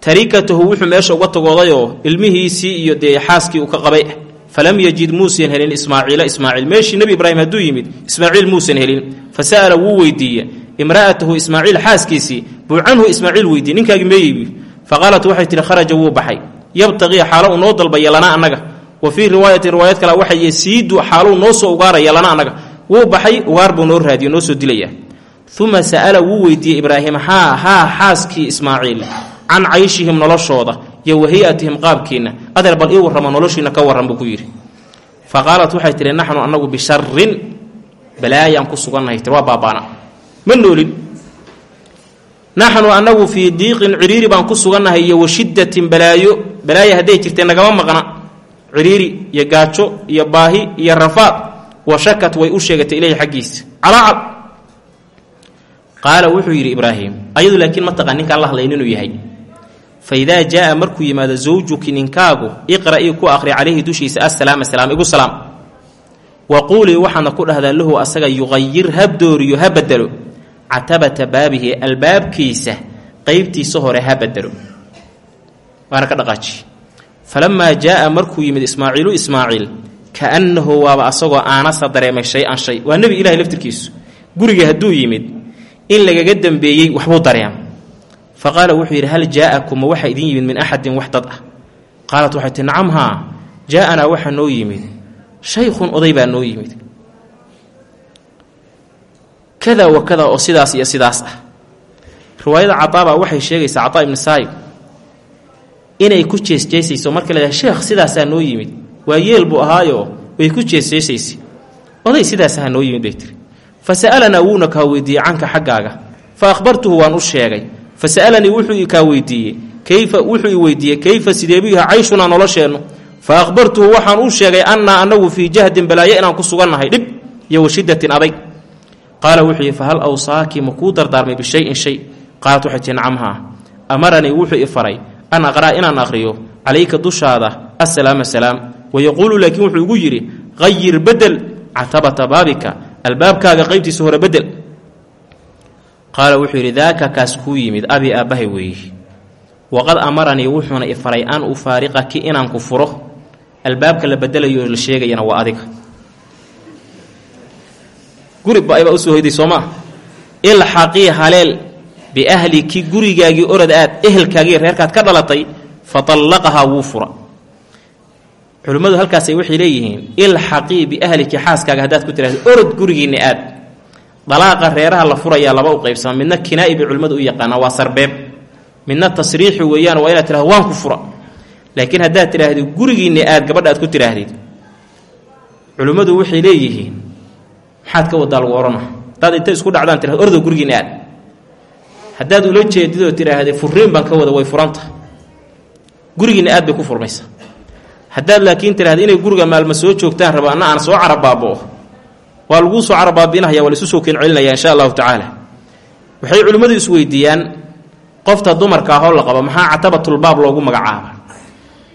Tarikatahu wuxuu meesha uga tagoodayoo ilmihiisii iyo dee xaaskii uu ka qabay. Falam yajid muusan helin ismaaciila ismaaciil meeshii nebi ibraahim hadduu yimid ismaaciil muusan helin. Fa sa'ala wuu weydiiye imra'atahu ismaaciil xaaskiisii buu canhu ismaaciil weydiiye ninkaagii meeyeybi fa qaalat waxay tihi kharaja wuu baxay. Yabtaqii xaalo uu noo dalbaya lana annaga. Wa fii riwaayatin riwaayad kale waxay yasiidu xaaluu noo soo ugaaraya lana annaga. Wuu baxay ugaar buu noo raadiyo noo soo dilaya uma sa'ala wuu weydiiyey ibraahim haa haa xaaskii ismaaciil can cayshihim noloshooda iyo wahay-atihim qaabkiinna adeer bal ii warramo noloshiina ka warran buu ku yidhi fa qaalat waxay tihi naxnu annagu bisharin balaayaan ku sugannahay tir waa baabaana ma noolin naxnu annagu fii diiqin cidhiiri baan ku sugannahay iyo wa shiddatin balaayo balaayo hadday jirtee nagama maqna cidhiiri iyo gaajo iyo baahi iyo rafaad wa shakat way u sheegatay ilaahi xaggiisa calaacal qaala wuxuu yidhi ibraahim ayadu laakiin ma taqaan ninkaan la hadlayn inuu yahay. Fa idaa jaa'a markuu yimaado zawjuki ninkaagu iqra'ii ku aqri calayhi dushiisa assalaama salaam igu salaam. Wa quulii waxaadna ku dhahdaa lahu asaga yuqayir ha dooriyo ha bedelo catabata baabihi albaabkiisa qeybtiisa hore ha bedelo waana ka dhaqaaji. Falamaa jaa'a markuu yimid ismaaciilu ismaaciil kaannahu waaba asagoo aanasa dareemay shay-an shay. Waa nebi ilahay laftirkiisu. Guriga hadduu yimid in lagaga dambeeyey waxbuu dareema fa qaala wuxuu yidhi hal jaa'akum ma waxaa idin yimid min axadin wax dad ah? Qaalat waxay tihi nacam haa jaa'anaa waxaa noo yimid. Shaykhun oday baa noo yimid. Kada wa kada oo sidaas iyo sidaas ah. Riwaayada cadaabaa waxay sheegaysaa cadaa ibni saayib inay ku jeesjeesayso marka leedahay sheekh sidaasaa noo yimid. Waa yeel buu ahaayo way ku jeesjeesaysay oday sidaasaa noo yimid bay tiri fa sa'alanaa wuuna kaa weydiiyey canka xaggaaga fa akhbartuhu waan u sheegay fa sa'alanii wuxuu kaa weydiiyey kayfa wuxuu i kayfa sideebuu yahay cayshunaa nolosheennu fa akhbartuhu waxaan u sheegay annaa annagu fii jahdin balaayo inaan ku sugannahay dhib iyo washidatin adayg qaala wuxuu yidhi fahal awsaaki ma kuu dardaarmay bishayin shay qaalat waxay tii nacamhaa amaranii wuxuu i faray an aqra'a inaan aqhriyo calayka dushaada assalaama salaam wayaquulu laakiin wuxuu igu yidhi qayir bedel catabata baabika albaabkaaga qaybtiisa hore bedel qaala wuxuu yidhi daaka kaas kuu yimid abi aabbahay weeye waqad amaranii wuxuuna i faray an ufaariqaki inaan ku furo. Albaabka la bedelayo la sheegayana waa adiga. Guribba aybaa u soo hoyday soo maa ilxaqii haleel biahliki gurigaagii orod aad ehelkaagii reerkaad ka dhalatay fa tallaqahaa wuu fura culimmadu halkaasay waxay leeyihiin ilxaqii biahliki xaaskaaga haddaad ku tirahdo orod gurigiinna aad. Dalaaqa reeraha la furayaa laba u qaybsama midna kinaa'i bay culimmadu u yaqaanaa waa sarbeeb. Midna tasriixi weeyaan waa inaad tirahdo waan ku fura. Laakiin haddaad tidhaahdid gurigiinna aad gabadha aad ku tidhaahdid culimmadu waxay leeyihiin maxaad ka wadaa lagu odhana haddaad inta isku dhacdaan tirahdo ordo gurigiinna aad. Haddaad ula jeedidoo tidhaahday furiin baan ka wada way furanta. Gurigiinna aad bay ku furmaysa haddaad laakiin tidhahda inay guriga maalma soo joogtaan raba anna aan soo carabaaboo waa laguu soo carabaabinahaya waa laisu soo keen celinaya insha allahu tacaala. Waxay culimmadu isweydiiyaan qofta dumarka ahoo la qabo maxaa catabatulbaab loogu magacaabay?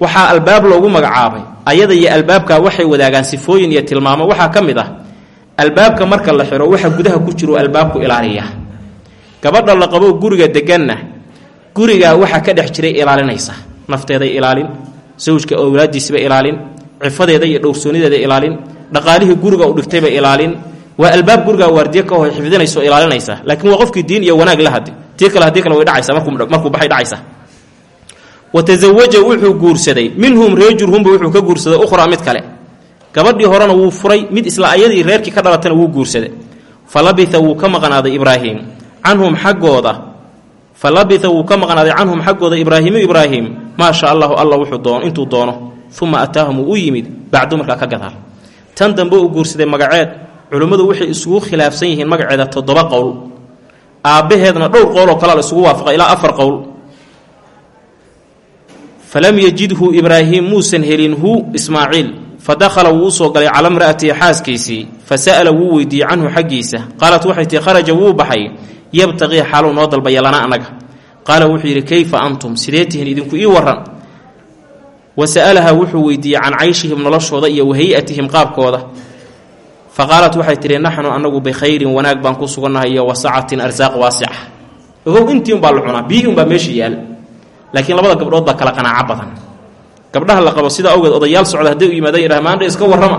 Waxaa albaab loogu magacaabay. Ayada iyo albaabka waxay wadaagaan sifooyin iyo tilmaamo. Waxaa ka mid ah albaabka marka la xiro waxa gudaha ku jiro albaabku ilaaliya. Gabadha la qabo guriga deganna gurigaa waxa ka dhex jiray ilaalinaysa. Nafteeday ilaalin sawjka owlaadiisiba ilaalin cifadeeda iyo dhowrsoonideeda ilaalin dhaqaalihii guriga u dhigtayba ilaalin waa albaab gurigaa waardiye ka ho xifdinayso ilaalinaysa laakiin waa qofkii diin iyo wanaag la hadi tii kale haddii kale way dhacaysa markuu baxay dhacaysa wa wuxuu guursaday minhum reejurhumba wuxuu ka guursaday ukhraa mid kale. Gabadhii horena wuu furay mid isla ayadii reerkii ka dhalatana wuu guursaday. Fa labitha wuu ka maqnaaday ibraahim. Canhum xaggooda fa wuu ka maqnaaday canhum xaggooda ibraahimu ibraahim maa sha allahu alla intuu doono uma ataahum wuu u yimid bacdu markaa ka gadaal. Tan dambe uu guursaday magaceed culimmadu waxay isugu khilaafsan yihiin magaceeda toddoba qowl. Aabbaheedna dhowr qowloo kalea la isugu waafaqa ilaa afar qowl. Falam yajidhu ibraahim muusan helin hu ismaaciil. Fa dakhala wuu u soo galay cala mra'atihi xaaskiisii. Fa sa'ala wuu weydiiyey canhu xaggiisa. Qaalat waxay tihi kharaja wuu baxay. Yabtaqii xaaluu noo dalbaya lana annaga qaala wuxuu yidhi kayfa antum? Sidee tihiin idinku ii warran. Wa sa'alaha wuxuu weydiiyey can cayshihim noloshooda iyo wahay'atihim qaabkooda. Fa qaalat waxay tidhi naxnu annagu bikhayrin wanaag baan ku sugannahay iyo wasacatin arsaaq waasica. Ogow intii unbaa la cunaa biyihii unbaa meesha yaal. Laakiin labada gabdhood baa kala qanaaco badan. Gabdhaha la qabo sidaa awgeed odayaal socda hadday u yimaadaan yidhaha maandha iska warrama.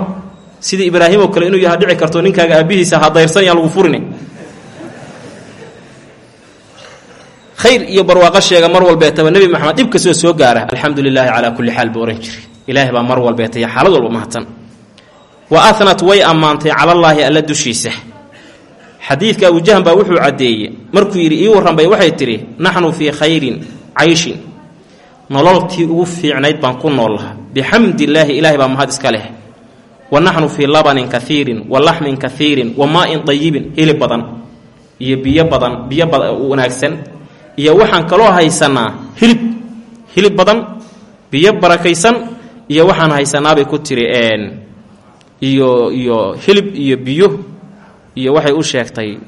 Sidii ibraahim oo kale inuu yaha dhici karto ninkaaga aabbihiisa ha dayrsan yaan lagu furini khayr iyo barwaaqo sheega mar walbeetaba nebi maxamed dhib kastoo soo gaara. Alxamdu lilaahi calaa kulli xaal buu ohan jiray. Ilaahay baa mar walbeetaya xaalad walba mahadsan wa ahnat way ammaantay calallaahi alla dushiisa. Xadiidka abujahan baa wuxuu caddeeyey. Markuu yidhi ii warran bay waxay tidhi naxnu fii khayrin cayshin. Nololtii ugu fiicnayd baan ku noollaha bixamdillaahi ilaahay baa mahad iska leh. Wa naxnu fii labanin kaiirin wa laxmin kaiirin wa maa-in dayibin hilib badan iyo biyo badan biyo wanaagsan iyo waxaan kaloo haysanaa hilib hilib badan biyo barakaysan iyo waxaan haysanaabay ku tiri iyo iyo hilib iyo biyo iyo waxay u sheegtay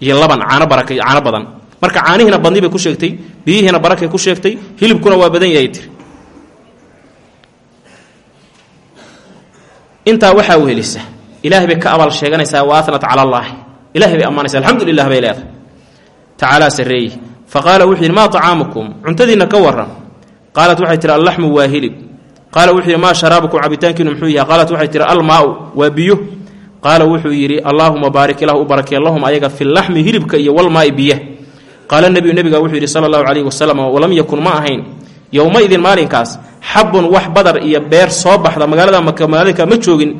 iyo laban caano baraka caano badan. Marka caanihiina badni bay ku sheegtay biyihiina barakay ku sheegtay hilibkuna waa badan yahay tiri. Intaa waxaa wehelisa ilaahay bay ka abaal sheeganaysaa wa cala allaahi ilahay bay ammaanaysa alxamdu lilah bay leedahay. Tacaalaa sarreeye fa qaala wuxuu yidhi maa طacaamukum cuntadiinna ka warran qaalat waxay tihi allaxmu waa hilib qaala wuxuu yidhi maa sharaabukum cabitaankiinu muxuu yahay qaalat waxay tihi almaau waa biyo qaala wuxuu yidhi allaahuma baarik ilah u barakee lahum ayaga fi laxmi hilibka iyo walmaai biya qaala nebiyu nebiga wuxuu yidhi sala allahu calayhi wasalam walam yakun ma ahayn yowma-idin maalinkaas xabun wax badar iyo beer soo baxda magaalada maka maalinka ma joogin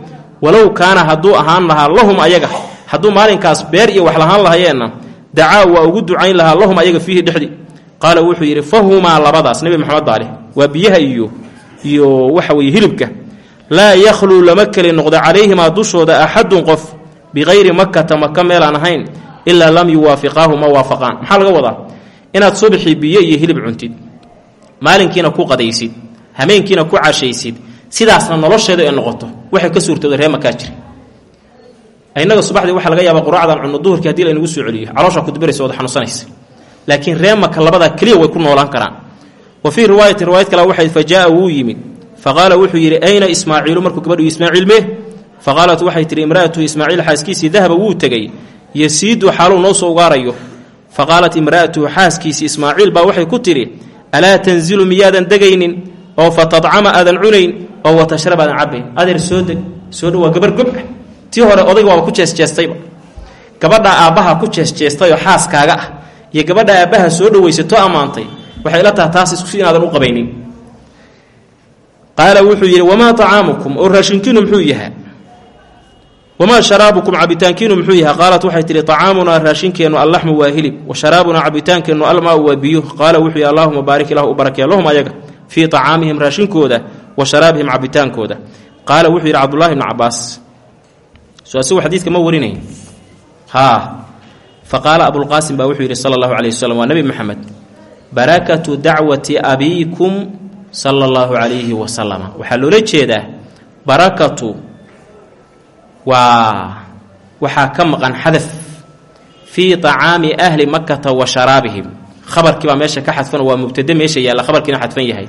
walow kaana hadduu ahaan lahaa lahum ayaga hadduu maalinkaas beer iyo wax lahaan lahayeenna dacaa waa ugu ducayn lahaa lahum ayaga fiihi dhexdi. Qaala wuxuu yidhi fahumaa labadaas nebi maxamed baa leh waa biyaha iyo iyo waxa weeye hilibka. Laa yakhluu lama keli noqdo calayhimaa dushooda axadun qof bikayri makata maka meelaan ahayn ilaa lam yuwaafiqaahu ma waafaqaan. Maxaa laga wadaa? Inaad subaxii biyo iyo hilib cuntid maalinkiina ku qadaysid hameenkiina ku cashaysid sidaasna nolosheedu ay noqoto waxay ka suurtooda ree makaa jira innaga subaxdii waxaa laga yaabaa quraacdan cunno duhurkii haddii laynagu soo celiyo. Calooshaa kudubiraysa wada xanuunsanaysa. Laakiin ree maka labadaa keliya way ku noolaan karaan. Wa fii riwaayati riwaayad kale waxay fa wuu yimid. Fa qaala wuxuu yidhi ayna ismaaciilu? Markuu gabadhu ismaaciil mee fa qaalat waxay tihi imra'atu ismaaciil xaaskiisii dahaba wuu tegey. Yasiidu xaaluu noo soo ugaarayo fa qaalat xaaskiisii ismaaciil baa waxay ku tidhi alaa tanzilu miyaadan degaynin? Oo fa tadcama aadan cunayn? Oo wa tashrab aadan cabbayn? Adeer soo deg soo dhow waa gabar gob ah tii hore odayga waaba ku jeesjeestayba gabadhaa aabbaha ku jeesjeestayoo xaaskaaga ah iyo gabadha aabbaha soo dhawaysato amaantay waxay la taha taas iskusi inaadan u qabaynin. Qaala wuxuu yidhi wamaa acaamukum oo raashinkiinu muxuu yahaa wamaa sharaabukum? Cabitaankiinu muxuu yahaa qaalat waxay tihi acaamunaa raashinkeennu allaxmu waa hilib wa sharaabunaa cabitaankeennu almaau waa biyo. Qaala wuxuu yidhi allahuma baarik ilahu u barakee lahum ayaga fii acaamihim raashinkooda wa sharaabihim cabitaankooda. Qaala wuxuu yidhi cabdullahi bnu cabaas so asigu ma warinay haa fa qaala abulqaasim baa wuxuu yidhi sala allahu calayh wasalam waa nebi maxamed barakatu dacwati abiikum sala allahu calayhi wasalama waxaa loola jeedaa barakatu. Waa waxaa ka maqan xadaf. Fii طacaami ahli makata wa sharaabihim. Khabarkii baa meesha ka xadfan waa mubtade meesha yaalla khabarkiina xadfan yahay.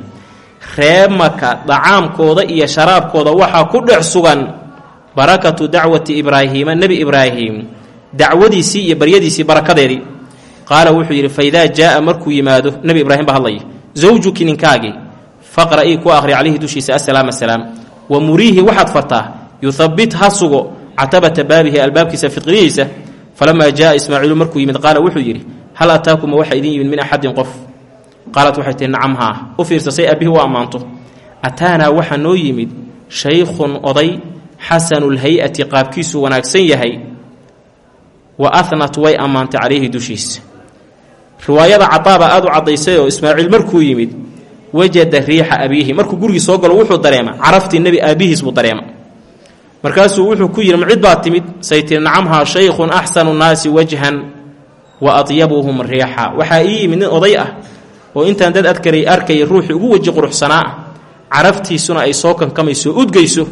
Ree maka dacaamkooda iyo sharaabkooda waxaa ku dhex sugan barakatu dacwati ibraahiima nebi ibraahim dacwadiisii iyo baryadiisii barakadeedii qaala wuxuu yidhi faidaa jaaa markuu yimaado nebi ibraahim baa hadlaya zawjuki ninkaagii faqra'ii ku akhri calayhi dushiisa asalaam asalaam. Wa muriihi waxaad fartaa yuhabbit ha sugo catabata baabihi albaabkiisa fiqrihiisa falamaa jaaa ismaaciilu markuu yimid qaala wuxuu yidhi hal ataakuma waxa idin yimid min axadin qof? Qaalat waxay tihi nacam haa u fiirsa say aabbihi u ammaanto. Ataanaa waxaa noo yimid shaykhun oday xasanulhay-ati qaabkiisu wanaagsan yahay wa ahnat way ammaantay calayhi dushiisa riwaayada cadaaba aada u caddaysay oo ismaaciil markuu yimid wajada riixa abiihi markuu gurigii soo galo wuxuu dareema caraftii nebi aabihiis buu dareema markaasuu wuxuu ku yidhi ma cid baa timid say tiri nacamhaa shaykhun axsanu nnaasi wajhan wa adyabuhum riixa. Waxaa ii yimid nin oday ah oo intaan dad adkaray arkaya ruuxii ugu weji quruxsanaa ah caraftiisuna ay soo kankamayso udgayso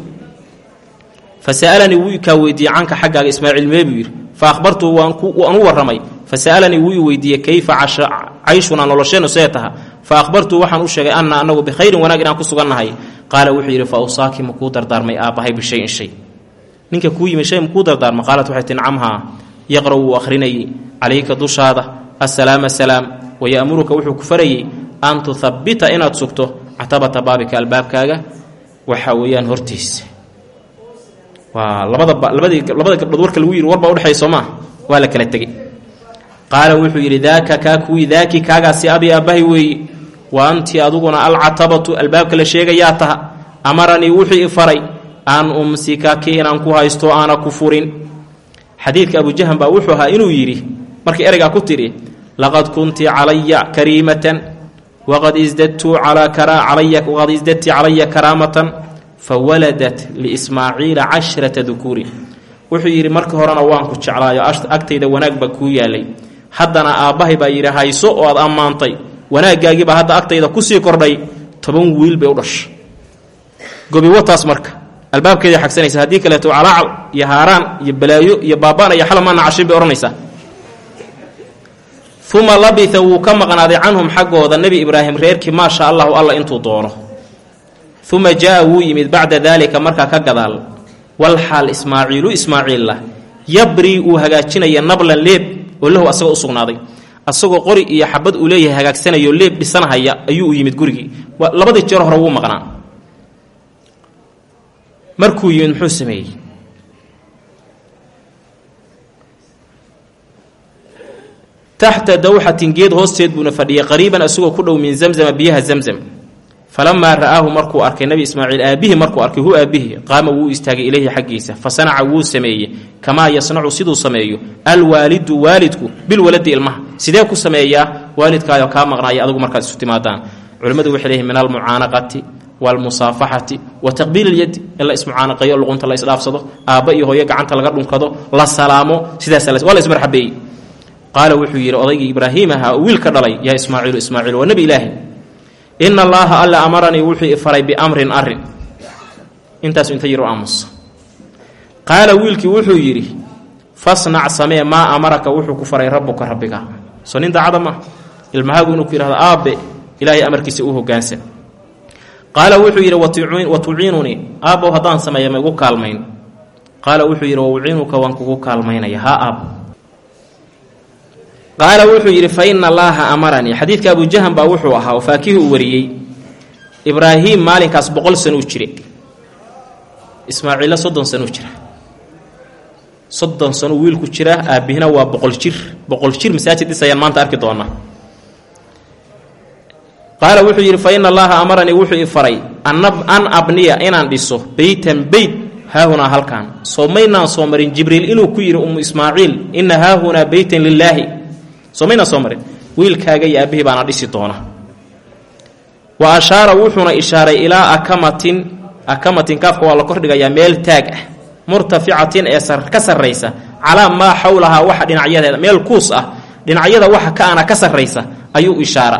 fa sa'alanii wuu kaa weydiiyey canka xaggaaga ismaaciil mee buu yidhi fa akhbartuu waan u warramay fa sa'alanii wuu i weydiiyey kayfa cayshunaa nolosheennu see taha fa akhbartuu waxaan u sheegay anna annagu bikhayrin wanaag inaan ku sugannahay qaala wuxuu yidhi fa awsaaki ma kuu dardaarmay aabbahay bishayin shay ninka kuu yimid shay ma kuu dardaarma qaalat waxay tii nacamhaa yaqra' wuu akhrinayey calayka dushaada assalaama salaam waya'muruka wuxuu ku farayey an tuhabbita inaad sugto catabata baabika albaabkaaga waxa weeyaan hortiisa waa labada labadii labada gabdhood warka lagu yidhi warbaa udhexay soo maa waa la kala tegey. Qaala wuxuu yidhi daaka kaa kuwii daaki kaagaasi abi aabbahay weeye wa anti aduguna alcatabatu albaabka la sheegayaa taha. Amaranii wuxuu i faray an umsikaki inaan ku haysto aana ku furin. Xadiidka abujahan baa wuxuu ahaa inuu yidhi markii ereygaa ku tidhi laqad kunti calaya kariimatan waqad isdadti calaya karaamatan fawaladat liismaaciila cashrata dukuurin wuxuu yidhi marka horena waan ku jeclaayo agtayda wanaag baa kuu yaalay. Haddana aabbahay baa yidhi hayso oo aad ammaantay. Wanaagaagiibaa hadda agtayda ku sii kordhay. Toban wiil bay u dhasha gobiwataas marka. Albaabkeeda xagsanaysa. Haddii kaleeto calaacal iyo haaraan iyo balaayo iyo baabaan iyo xalamaana cashin bay odhanaysaa uma labita wuu ka maqnaaday canhum xaggooda. Nebi ibraahim reerkii maasha allahu alla intuu doono uma jaa wuu yimid bacda daalika markaa ka gadaal. Walxaal ismaaciilu ismaaciilla yabrii uu hagaajinaya nablan leeb oo lahu asagoo u sugnaaday. Asagoo qori iyo xabad uu leeyahay hagaagsanayo leeb dhisanhaya ayuu u yimid gurigii. Labadii jeer hore wuu maqnaa. Markuu yimid muxuu sameeyey? Taxta dawxatin geed hoosteed buuna fadhiyay qariiban asagoo ku dhow min zamzama biyaha zamzam falamaa ra'aahu markuu arkay nebi ismaaciil aabbihii markuu arkay hu aabbihii qaama wuu istaagay ilayhi xaggiisa fa sanaca wuu sameeyey kamaa yasnacu siduu sameeyo alwaalidu waalidku bilwaladi ilmaha sidee ku sameeyaa waalidkaayo kaa maqnaaya adugu markaad isu timaadaan culimmadu waxay leeyihiin min almucaanaqati waalmusaafaxati wa taqbiili ilyadi in la ismucaanaqeeyo luqunta la isdhaafsado aabba iyo hooyo gacanta laga dhunkado la salaamo sidaasa waa la ismarxabeeyey qaala wuxuu yidhi odaygii ibraahiim ahaa oo wiilka dhalay yaa ismaaciilu ismaaciil waa nebi ilaahi ina allaaha alla amaranii wuxuu ifaray biamrin arrin intaasu inta yar u aamusa qaala wiilkii wuxuu yidhi fasnac samee maa amaraka? Wuxuu ku faray rabbuka rabbiga. Soo nin daacada ma ilmahaagu inuu ku yidhahdo aabbe ilaahay amarkiisa u hogaansan qaala wuxuu yidhi wa tuciinunii aabbow haddaan sameeya ma igu kaalmayn. Qaala wuxuu yidhi wa uciinuka waan kugu kaalmaynaya haa aabbo qaala wuxuu yidhi fa ina allaaha amaranii. Xadiidka abujahan baa wuxuu ahaa oo uu wariyey. Ibraahiim maalinkaas boqol sanuu jire. Ismaaciilla soddon sanuu jira. Soddon sanuu wiilku jira aabbihina waa boqol jir. Boqol jir masaajid dhisayaan maanta arki doonaa. Qaala wuxuu yidhi fa ina amaranii. Wuxuu i faray an abniya inaan dhiso beytan beyt haahunaa halkaan. Soo maynaan soo marin jibriil inuu ku yidhi ummu ismaaciil ina haahunaa beytan lilaahi soo maynaan soo marin. Wiilkaaga iyo aabbihii baana dhisi doona. Wa ashaara wuxuuna ishaaray ilaa akamatin akamatin kaafka waa la kordhigayaa meel taag ah murtaficatin ee ka sarraysa calaa maa xowlahaa waxa dhinacyadeeda meel kuus ah dhinacyada waxa ka ana ka sarraysa ayuu ishaara.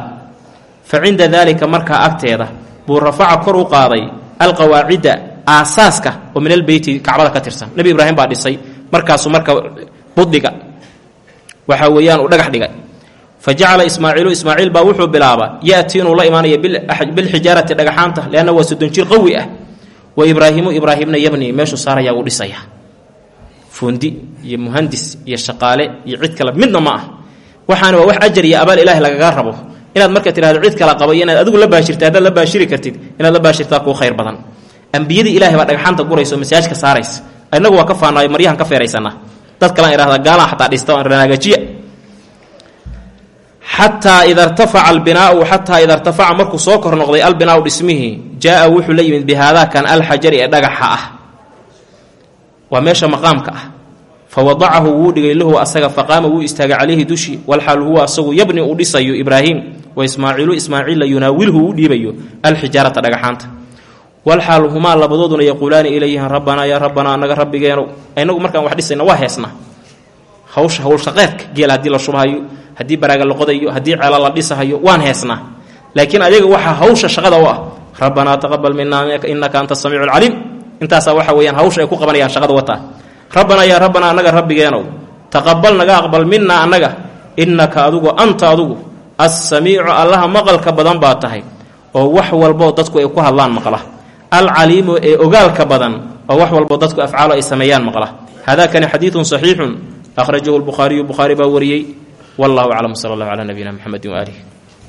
Fa cinda daalika markaa agteeda buu rafaca kor u qaaday alqawaacidda aasaaska oo min albeyti kacbada ka tirsan. Nebi ibraahim baa dhisay markaasuu marka budhiga waxa weeyaan uu dhagax dhigay. Fa jacala ismaaciilu ismaaciil baa wuxuu bilaaba ya'ti inuu la imaanaya bilxijaarati dhagaxaanta leanna waa soddon jir qawi ah. Wa ibraahimu ibraahimna yabni meeshuu saarayaa wuu dhisaya. Fuundi iyo muhandis iyo shaqaale iyo cid kale midna ma ah. Waxaana waa wax ajar iyo abaal ilaahi lagaga rabo. Inaad marka tidhahdo cid kala qaba inaad adigu la baashirta haddaad la baashiri kartid inaad la baashirtaa kuu khayr badan. Ambiyadii ilahay baa dhagxaanta guraysa masaajka saaraysa. Inagu waa ka faanaayo maryahan ka feeraysana dad kalaan idhahda gaalaan xataa dhista o ranaagajiya xataa ida rtafaca albinaau xataa ida rtafaca markuu soo kor noqday albinaau dhismihii jaa wuxuu la yimid bihaadaakan alxajari ee dhagaxa ah. Waa meesha maqaamka ah. Fa wadacahu wuu dhigay lahu asaga faqaama wuu istaagay calayhi dushi walxaal huwa asagu yabni uu dhisayo ibraahim wa ismaaciilu ismaaciilla yunaawilhu uu dhiibayo alxijaarata dhagaxaanta walxaal humaa labadooduna yaquulaani ilayhim rabbanaa yaa rabbanaa annaga rabbigeenu inagu markaan wax dhisayna waa heesna. Hawsha hawlshaqeedka geel haddii la shubhayo haddii baraaga la qodayo haddii ceela la dhisahayo waan heesnaa laakiin ayaga waxaa hawsha shaqada u ah rabbanaa taqabal minaa innaka anta samiicu lcaliim intaasaa waxa weyaan hawsha ay ku qabanayaan shaqada wataa rabbanaa yaa rabbanaa annaga rabbigeenow taqabal naga aqbal minaa annaga. Innaka adugu anta adugu assamiicu allaha maqalka badan baa tahay. Oo wax walboo dadku ay ku hadlaan maqla alcaliimu ee ogaalka badan oo wax walboo dadku afcaalo ay sameeyaan maqla. Haadakani xadiidun saxiixun akhrajahu lbukhaariyu bukhaari baa wariyey. Wallahu aclam sala allahu calaa nabiyina mxamedi waaalih